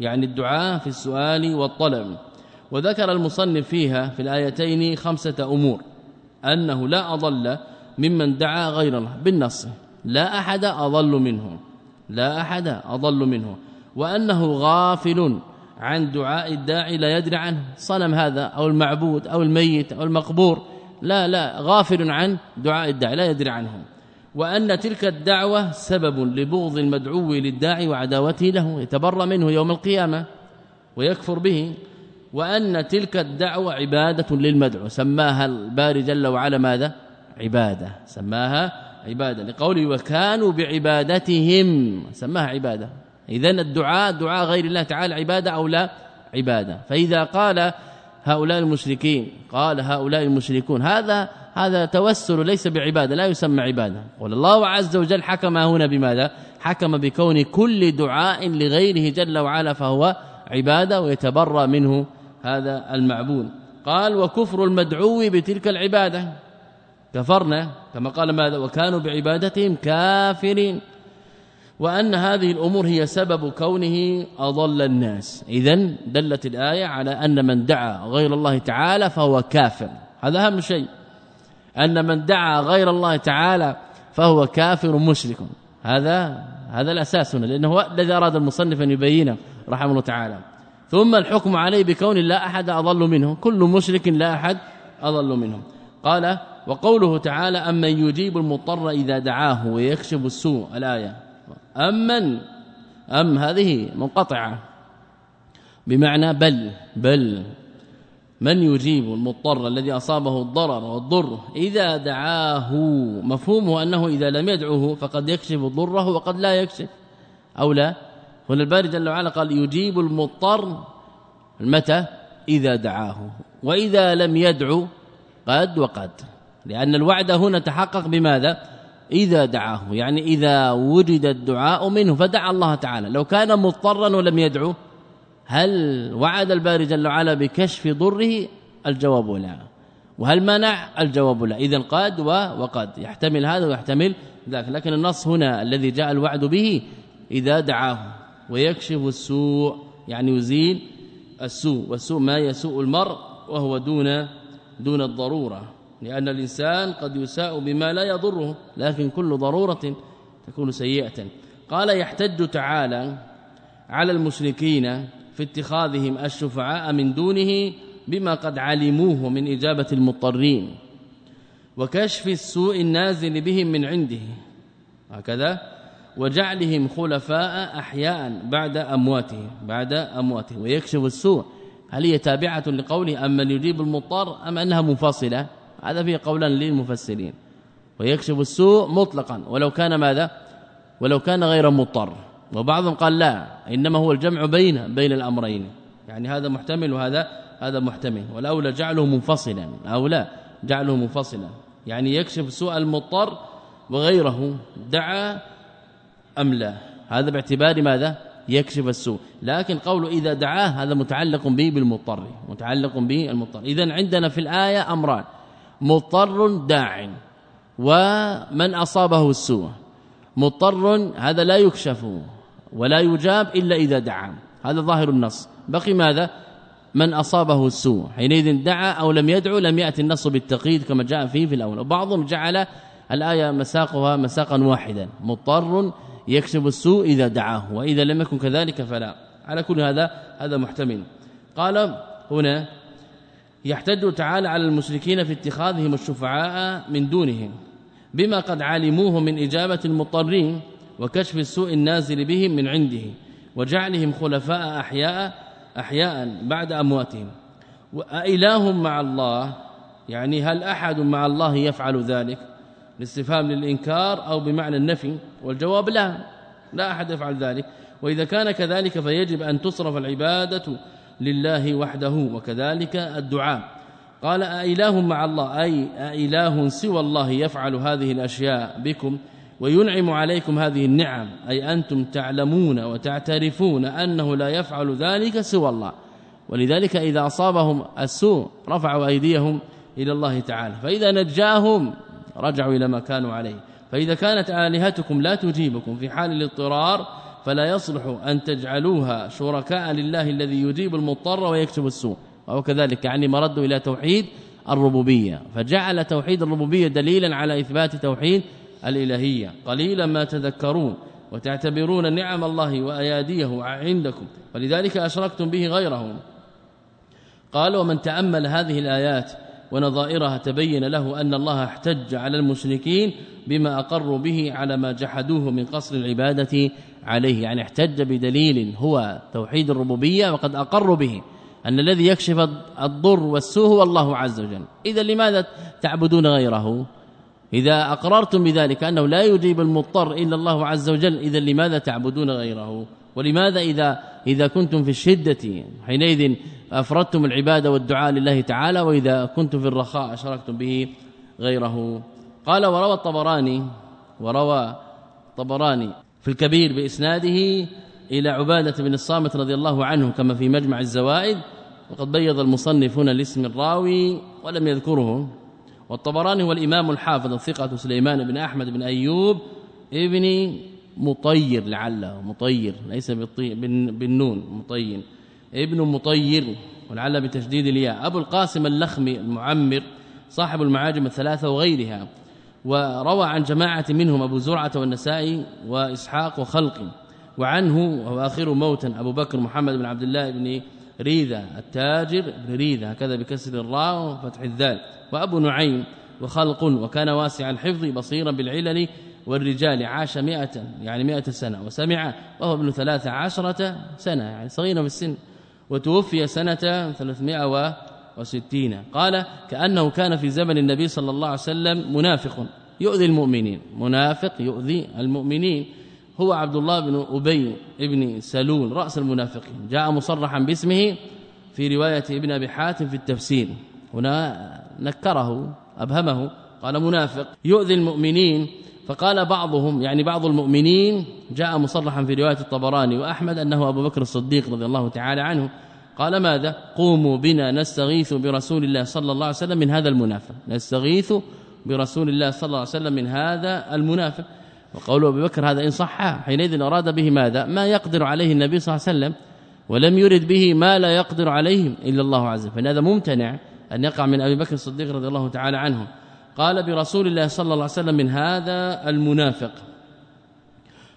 يعني الدعاء في السؤال والطلب. وذكر المصنف فيها في الآيتين خمسة أمور. أنه لا أضل ممن دعا غير الله بالنص. لا أحد أضل منه. لا أحد أضل منه. وأنه غافل عن دعاء الداعي لا يدري عنه. صنم هذا أو المعبود أو الميت أو المقبور. لا لا غافل عن دعاء الداعي لا يدري عنه وأن تلك الدعوة سبب لبغض المدعو للداعي وعداوته له يتبرى منه يوم القيامة ويكفر به. وأن تلك الدعوة عبادة للمدعو سماها الباري جل وعلا ماذا؟ عبادة. سماها عبادة لقوله وكانوا بعبادتهم سماها عبادة. اذا الدعاء دعاء غير الله تعالى عبادة أو لا عبادة. فإذا قال هؤلاء المشركين؟ قال هؤلاء المشركون. هذا هذا توسل ليس بعبادة لا يسمى عبادة. قال الله عز وجل حكم هنا بماذا؟ حكم بكون كل دعاء لغيره جل وعلا فهو عبادة ويتبرى منه هذا المعبود. قال وكفر المدعو بتلك العبادة. كفرنا كما قال ماذا؟ وكانوا بعبادتهم كافرين. وأن هذه الأمور هي سبب كونه أضل الناس. اذا دلت الآية على أن من دعا غير الله تعالى فهو كافر. هذا أهم شيء. أن من دعا غير الله تعالى فهو كافر مشرك. هذا هذا الأساس هنا لأنه هو الذي أراد المصنف أن يبينه رحمه الله تعالى. ثم الحكم عليه بكون لا أحد أضل منه. كل مشرك لا أحد أضل منه. قال وقوله تعالى امن يجيب المضطر اذا دعاه ويكشف السوء. الآية. امن أم هذه منقطعة. بمعنى بل بل. من يجيب المضطر الذي أصابه الضرر والضر؟ إذا دعاه. مفهومه أنه إذا لم يدعه فقد يكشف ضره وقد لا يكشف. أو لا؟ هنا الباري جل وعلا قال يجيب المضطر. متى؟ إذا دعاه. وإذا لم يدعو قد وقد. لأن الوعد هنا تحقق بماذا؟ إذا دعاه يعني إذا وجد الدعاء منه فدعا الله تعالى. لو كان مضطرا ولم يدعو هل وعد الباري جل وعلا بكشف ضره؟ الجواب لا. وهل منع؟ الجواب لا. إذا قد وقد. يحتمل هذا ويحتمل ذاك. لكن النص هنا الذي جاء الوعد به إذا دعاه. ويكشف السوء يعني يزيل السوء. والسوء ما يسوء المرء وهو دون دون الضرورة. لأن الإنسان قد يساء بما لا يضره لكن كل ضرورة تكون سيئة. قال يحتج تعالى على المشركين في اتخاذهم الشفعاء من دونه بما قد علموه من إجابة المضطرين وكشف السوء النازل بهم من عنده. هكذا وجعلهم خلفاء أحياء بعد أمواتهم بعد أمواتهم ويكشف السوء. هل هي تابعة لقوله أما يجيب المضطر أم أنها منفصلة؟ هذا فيه قولا للمفسرين. ويكشف السوء مطلقا. ولو كان ماذا؟ ولو كان غير مضطر. وبعضهم قال لا إنما هو الجمع بين بين الأمرين. يعني هذا محتمل وهذا هذا محتمل. والأولى جعله منفصلا. أو لا جعله منفصلا. يعني يكشف سوء المضطر وغيره. دعا أم لا؟ هذا باعتبار ماذا؟ يكشف السوء. لكن قوله إذا دعاه هذا متعلق به بالمضطر متعلق به المضطر. اذا عندنا في الآية أمران. مضطر داع. ومن أصابه السوء؟ مضطر هذا لا يكشف ولا يجاب إلا إذا دعا. هذا ظاهر النص. بقي ماذا؟ من أصابه السوء. حينئذ دعا أو لم يدعو لم يأتي النص بالتقييد كما جاء فيه في الأول. وبعضهم جعل الآية مساقها مساقا واحدا. مضطر يكشف السوء إذا دعاه وإذا لم يكن كذلك فلا. على كل هذا هذا محتمل. قال هنا يحتج تعالى على المشركين في اتخاذهم الشفعاء من دونهم بما قد علموه من إجابة المضطرين وكشف السوء النازل بهم من عنده وجعلهم خلفاء احياء أحياء بعد أمواتهم. واله مع الله؟ يعني هل أحد مع الله يفعل ذلك؟ الاستفهام للإنكار أو بمعنى النفي؟ والجواب لا. لا أحد يفعل ذلك. وإذا كان كذلك فيجب أن تصرف العبادة لله وحده وكذلك الدعاء. قال أإله مع الله؟ أي أإله سوى الله يفعل هذه الأشياء بكم وينعم عليكم هذه النعم؟ أي أنتم تعلمون وتعترفون أنه لا يفعل ذلك سوى الله. ولذلك إذا أصابهم السوء رفعوا أيديهم إلى الله تعالى. فإذا نجاهم رجعوا إلى ما كانوا عليه. فإذا كانت آلهتكم لا تجيبكم في حال الاضطرار فلا يصلح أن تجعلوها شركاء لله الذي يجيب المضطر ويكتب السوء. وهو كذلك يعني مرد إلى توحيد الربوبية. فجعل توحيد الربوبية دليلا على إثبات توحيد الإلهية. قليلا ما تذكرون وتعتبرون نعم الله وأياديه عندكم. ولذلك أشركتم به غيره قال ومن تأمل هذه الآيات ونظائرها تبين له أن الله احتج على المشركين بما أقروا به على ما جحدوه من قصر العبادة عليه يعني احتج بدليل هو توحيد الربوبية وقد اقروا به أن الذي يكشف الضر والسوء هو الله عز وجل. إذا لماذا تعبدون غيره؟ إذا أقررتم بذلك أنه لا يجيب المضطر إلا الله عز وجل إذا لماذا تعبدون غيره؟ ولماذا إذا إذا كنتم في الشدة؟ حينئذ أفردتم العبادة والدعاء لله تعالى وإذا كنتم في الرخاء أشركتم به غيره. قال وروى الطبراني وروى طبراني في الكبير بإسناده إلى عبادة بن الصامت رضي الله عنه كما في مجمع الزوائد وقد بيض المصنفون الاسم الراوي ولم يذكره. والطبراني هو الإمام الحافظ الثقة سليمان بن أحمد بن أيوب ابن مطير لعله مطير ليس بالنون مطير. ابن مطير ولعل بتشديد الياء. أبو القاسم اللخمي المعمر صاحب المعاجم الثلاثة وغيرها. وروى عن جماعة منهم أبو زرعة والنسائي وإسحاق وخلق وعنه وهو آخر موتا أبو بكر محمد بن عبد الله بن ريذا التاجر بن ريذا هكذا بكسر الراء وفتح الذال وأبو نعيم وخلق وكان واسع الحفظ بصيرا بالعلل والرجال عاش مئة يعني مئة سنة وسمع وهو ابن ثلاث عشرة سنة يعني صغير في السن وتوفي سنة 360 قال كأنه كان في زمن النبي صلى الله عليه وسلم منافق يؤذي المؤمنين. منافق يؤذي المؤمنين. هو عبد الله بن أبي ابن سلول رأس المنافقين. جاء مصرحا باسمه في رواية ابن أبي حاتم في التفسير. هنا نكره أبهمه. قال منافق يؤذي المؤمنين. فقال بعضهم يعني بعض المؤمنين جاء مصرحا في رواية الطبراني وأحمد أنه أبو بكر الصديق رضي الله تعالى عنه قال ماذا؟ قوموا بنا نستغيث برسول الله صلى الله عليه وسلم من هذا المنافق. نستغيث برسول الله صلى الله عليه وسلم من هذا المنافق. وقوله ابو بكر هذا إن صح حينئذ أراد به ماذا؟ ما يقدر عليه النبي صلى الله عليه وسلم ولم يرد به ما لا يقدر عليه إلا الله عز وجل. فهذا ممتنع أن يقع من أبي بكر الصديق رضي الله تعالى عنه. قال برسول الله صلى الله عليه وسلم من هذا المنافق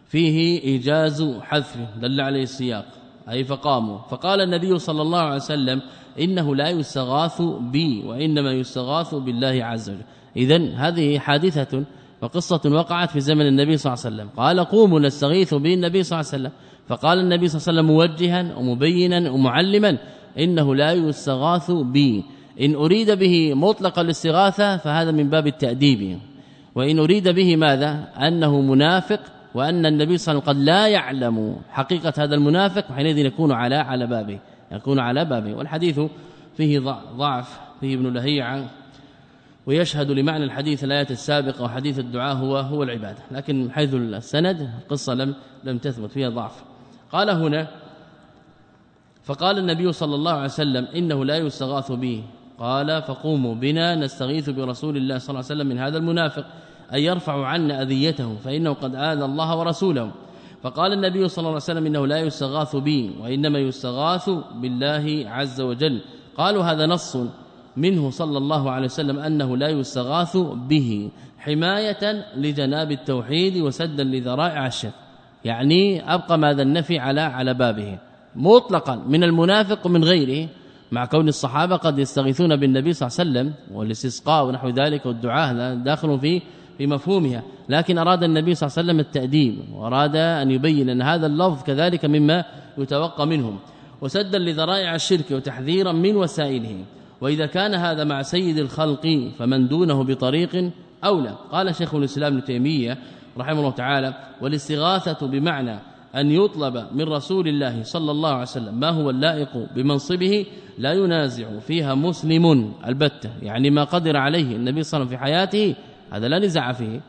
فيه إيجاز حذف دل عليه السياق. أي فقاموا. فقال النبي صلى الله عليه وسلم إنه لا يستغاث بي وإنما يستغاث بالله عز وجل. اذا هذه حادثة وقصة وقعت في زمن النبي صلى الله عليه وسلم. قال قوموا نستغيث به النبي صلى الله عليه وسلم. فقال النبي صلى الله عليه وسلم موجها ومبينا ومعلما إنه لا يستغاث بي. إن أريد به مطلق الاستغاثة فهذا من باب التأديب. وإن أريد به ماذا؟ أنه منافق وأن النبي صلى الله عليه وسلم قد لا يعلم حقيقة هذا المنافق وحينئذ يكون على على بابه يكون على بابه. والحديث فيه ضعف فيه ابن لهيعة ويشهد لمعنى الحديث الآيات السابقة وحديث الدعاء هو هو العبادة. لكن من حيث السند القصة لم لم تثبت فيها ضعف. قال هنا فقال النبي صلى الله عليه وسلم إنه لا يستغاث به قال فقوموا بنا نستغيث برسول الله صلى الله عليه وسلم من هذا المنافق. أن يرفع عنا أذيته فإنه قد آذى الله ورسوله. فقال النبي صلى الله عليه وسلم إنه لا يستغاث بي وإنما يستغاث بالله عز وجل. قالوا هذا نص منه صلى الله عليه وسلم أنه لا يستغاث به حماية لجناب التوحيد وسدا لذرائع الشرك. يعني أبقى ماذا النفي على على بابه. مطلقا من المنافق ومن غيره مع كون الصحابة قد يستغيثون بالنبي صلى الله عليه وسلم والاستسقاء ونحو ذلك والدعاء داخل في في مفهومها لكن أراد النبي صلى الله عليه وسلم التأديب وأراد أن يبين أن هذا اللفظ كذلك مما يتوقى منهم. وسدا لذرائع الشرك وتحذيرا من وسائله. وإذا كان هذا مع سيد الخلق فمن دونه بطريق أولى. قال شيخ الإسلام ابن تيمية رحمه الله تعالى والاستغاثة بمعنى أن يطلب من رسول الله صلى الله عليه وسلم ما هو اللائق بمنصبه لا ينازع فيها مسلم البتة. يعني ما قدر عليه النبي صلى الله عليه وسلم في حياته هذا لا نزاع فيه.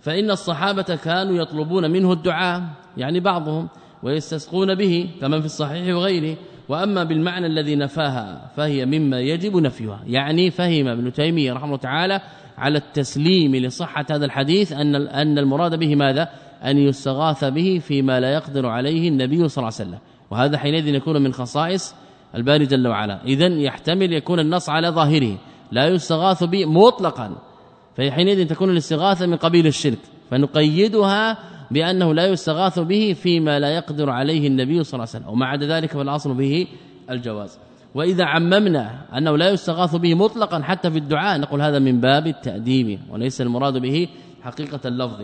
فإن الصحابة كانوا يطلبون منه الدعاء يعني بعضهم ويستسقون به كما في الصحيح وغيره. وأما بالمعنى الذي نفاها فهي مما يجب نفيها. يعني فهم ابن تيمية رحمه الله تعالى على التسليم لصحة هذا الحديث أن أن المراد به ماذا؟ أن يستغاث به فيما لا يقدر عليه النبي صلى الله عليه وسلم. وهذا حينئذ يكون من خصائص الباري جل وعلا. اذا يحتمل يكون النص على ظاهره. لا يستغاث به مطلقا. فحينئذ تكون الاستغاثة من قبيل الشرك فنقيدها بأنه لا يستغاث به فيما لا يقدر عليه النبي صلى الله عليه وسلم وما عدا ذلك فالأصل به الجواز. وإذا عممنا أنه لا يستغاث به مطلقا حتى في الدعاء نقول هذا من باب التأديب وليس المراد به حقيقة اللفظ.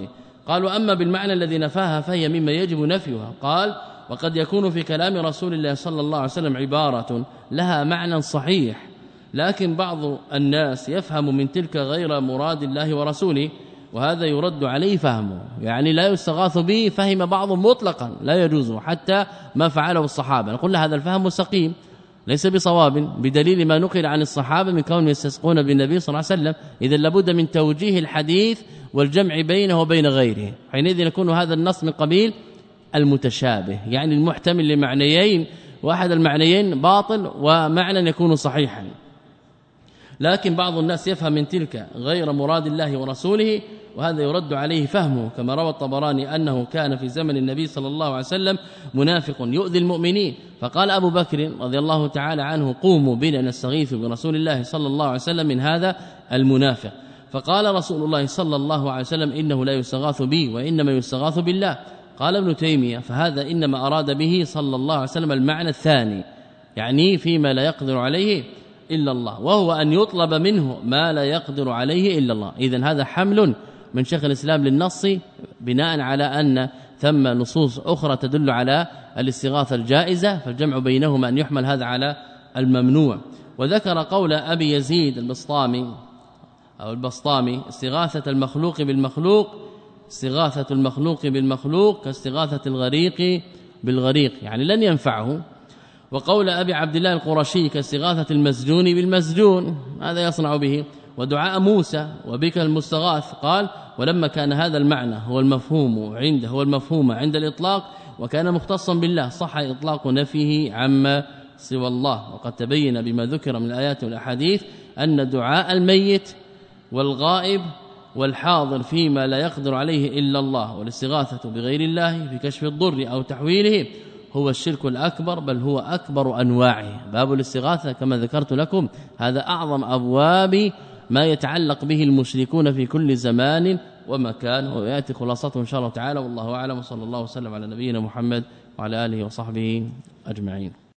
قالوا أما بالمعنى الذي نفاها فهي مما يجب نفيها. قال وقد يكون في كلام رسول الله صلى الله عليه وسلم عبارة لها معنى صحيح. لكن بعض الناس يفهم من تلك غير مراد الله ورسوله وهذا يرد عليه فهمه. يعني لا يستغاث به فهم بعض مطلقا لا يجوز حتى ما فعله الصحابة. نقول هذا الفهم سقيم ليس بصواب بدليل ما نقل عن الصحابة من كونهم يستسقون بالنبي صلى الله عليه وسلم. اذا لابد من توجيه الحديث والجمع بينه وبين غيره. حينئذ يكون هذا النص من قبيل المتشابه يعني المحتمل لمعنيين واحد المعنيين باطل ومعنى يكون صحيحا. لكن بعض الناس يفهم من تلك غير مراد الله ورسوله وهذا يرد عليه فهمه كما روى الطبراني أنه كان في زمن النبي صلى الله عليه وسلم منافق يؤذي المؤمنين. فقال أبو بكر رضي الله تعالى عنه قوموا بنا نستغيث برسول الله صلى الله عليه وسلم من هذا المنافق. فقال رسول الله صلى الله عليه وسلم إنه لا يستغاث بي وإنما يستغاث بالله. قال ابن تيمية فهذا إنما أراد به صلى الله عليه وسلم المعنى الثاني يعني فيما لا يقدر عليه إلا الله وهو أن يطلب منه ما لا يقدر عليه إلا الله. إذن هذا حمل من شيخ الإسلام للنص بناء على أن ثم نصوص أخرى تدل على الاستغاثة الجائزة فالجمع بينهما أن يحمل هذا على الممنوع. وذكر قول أبي يزيد البسطامي أو البسطامي استغاثة المخلوق بالمخلوق استغاثة المخلوق بالمخلوق كاستغاثة الغريق بالغريق يعني لن ينفعه وقول أبي عبد الله القرشي كاستغاثة المسجون بالمسجون هذا يصنع به. ودعاء موسى وبك المستغاث قال ولما كان هذا المعنى هو المفهوم عنده هو المفهوم عند الإطلاق وكان مختصا بالله صح إطلاق نفيه عما سوى الله. وقد تبين بما ذكر من الآيات والأحاديث أن دعاء الميت والغائب والحاضر فيما لا يقدر عليه إلا الله والاستغاثة بغير الله في كشف الضر أو تحويله هو الشرك الأكبر بل هو أكبر أنواعه. باب الاستغاثة كما ذكرت لكم هذا أعظم أبواب ما يتعلق به المشركون في كل زمان ومكان ويأتي خلاصته إن شاء الله تعالى والله أعلم وصلى الله وسلم على نبينا محمد وعلى آله وصحبه أجمعين.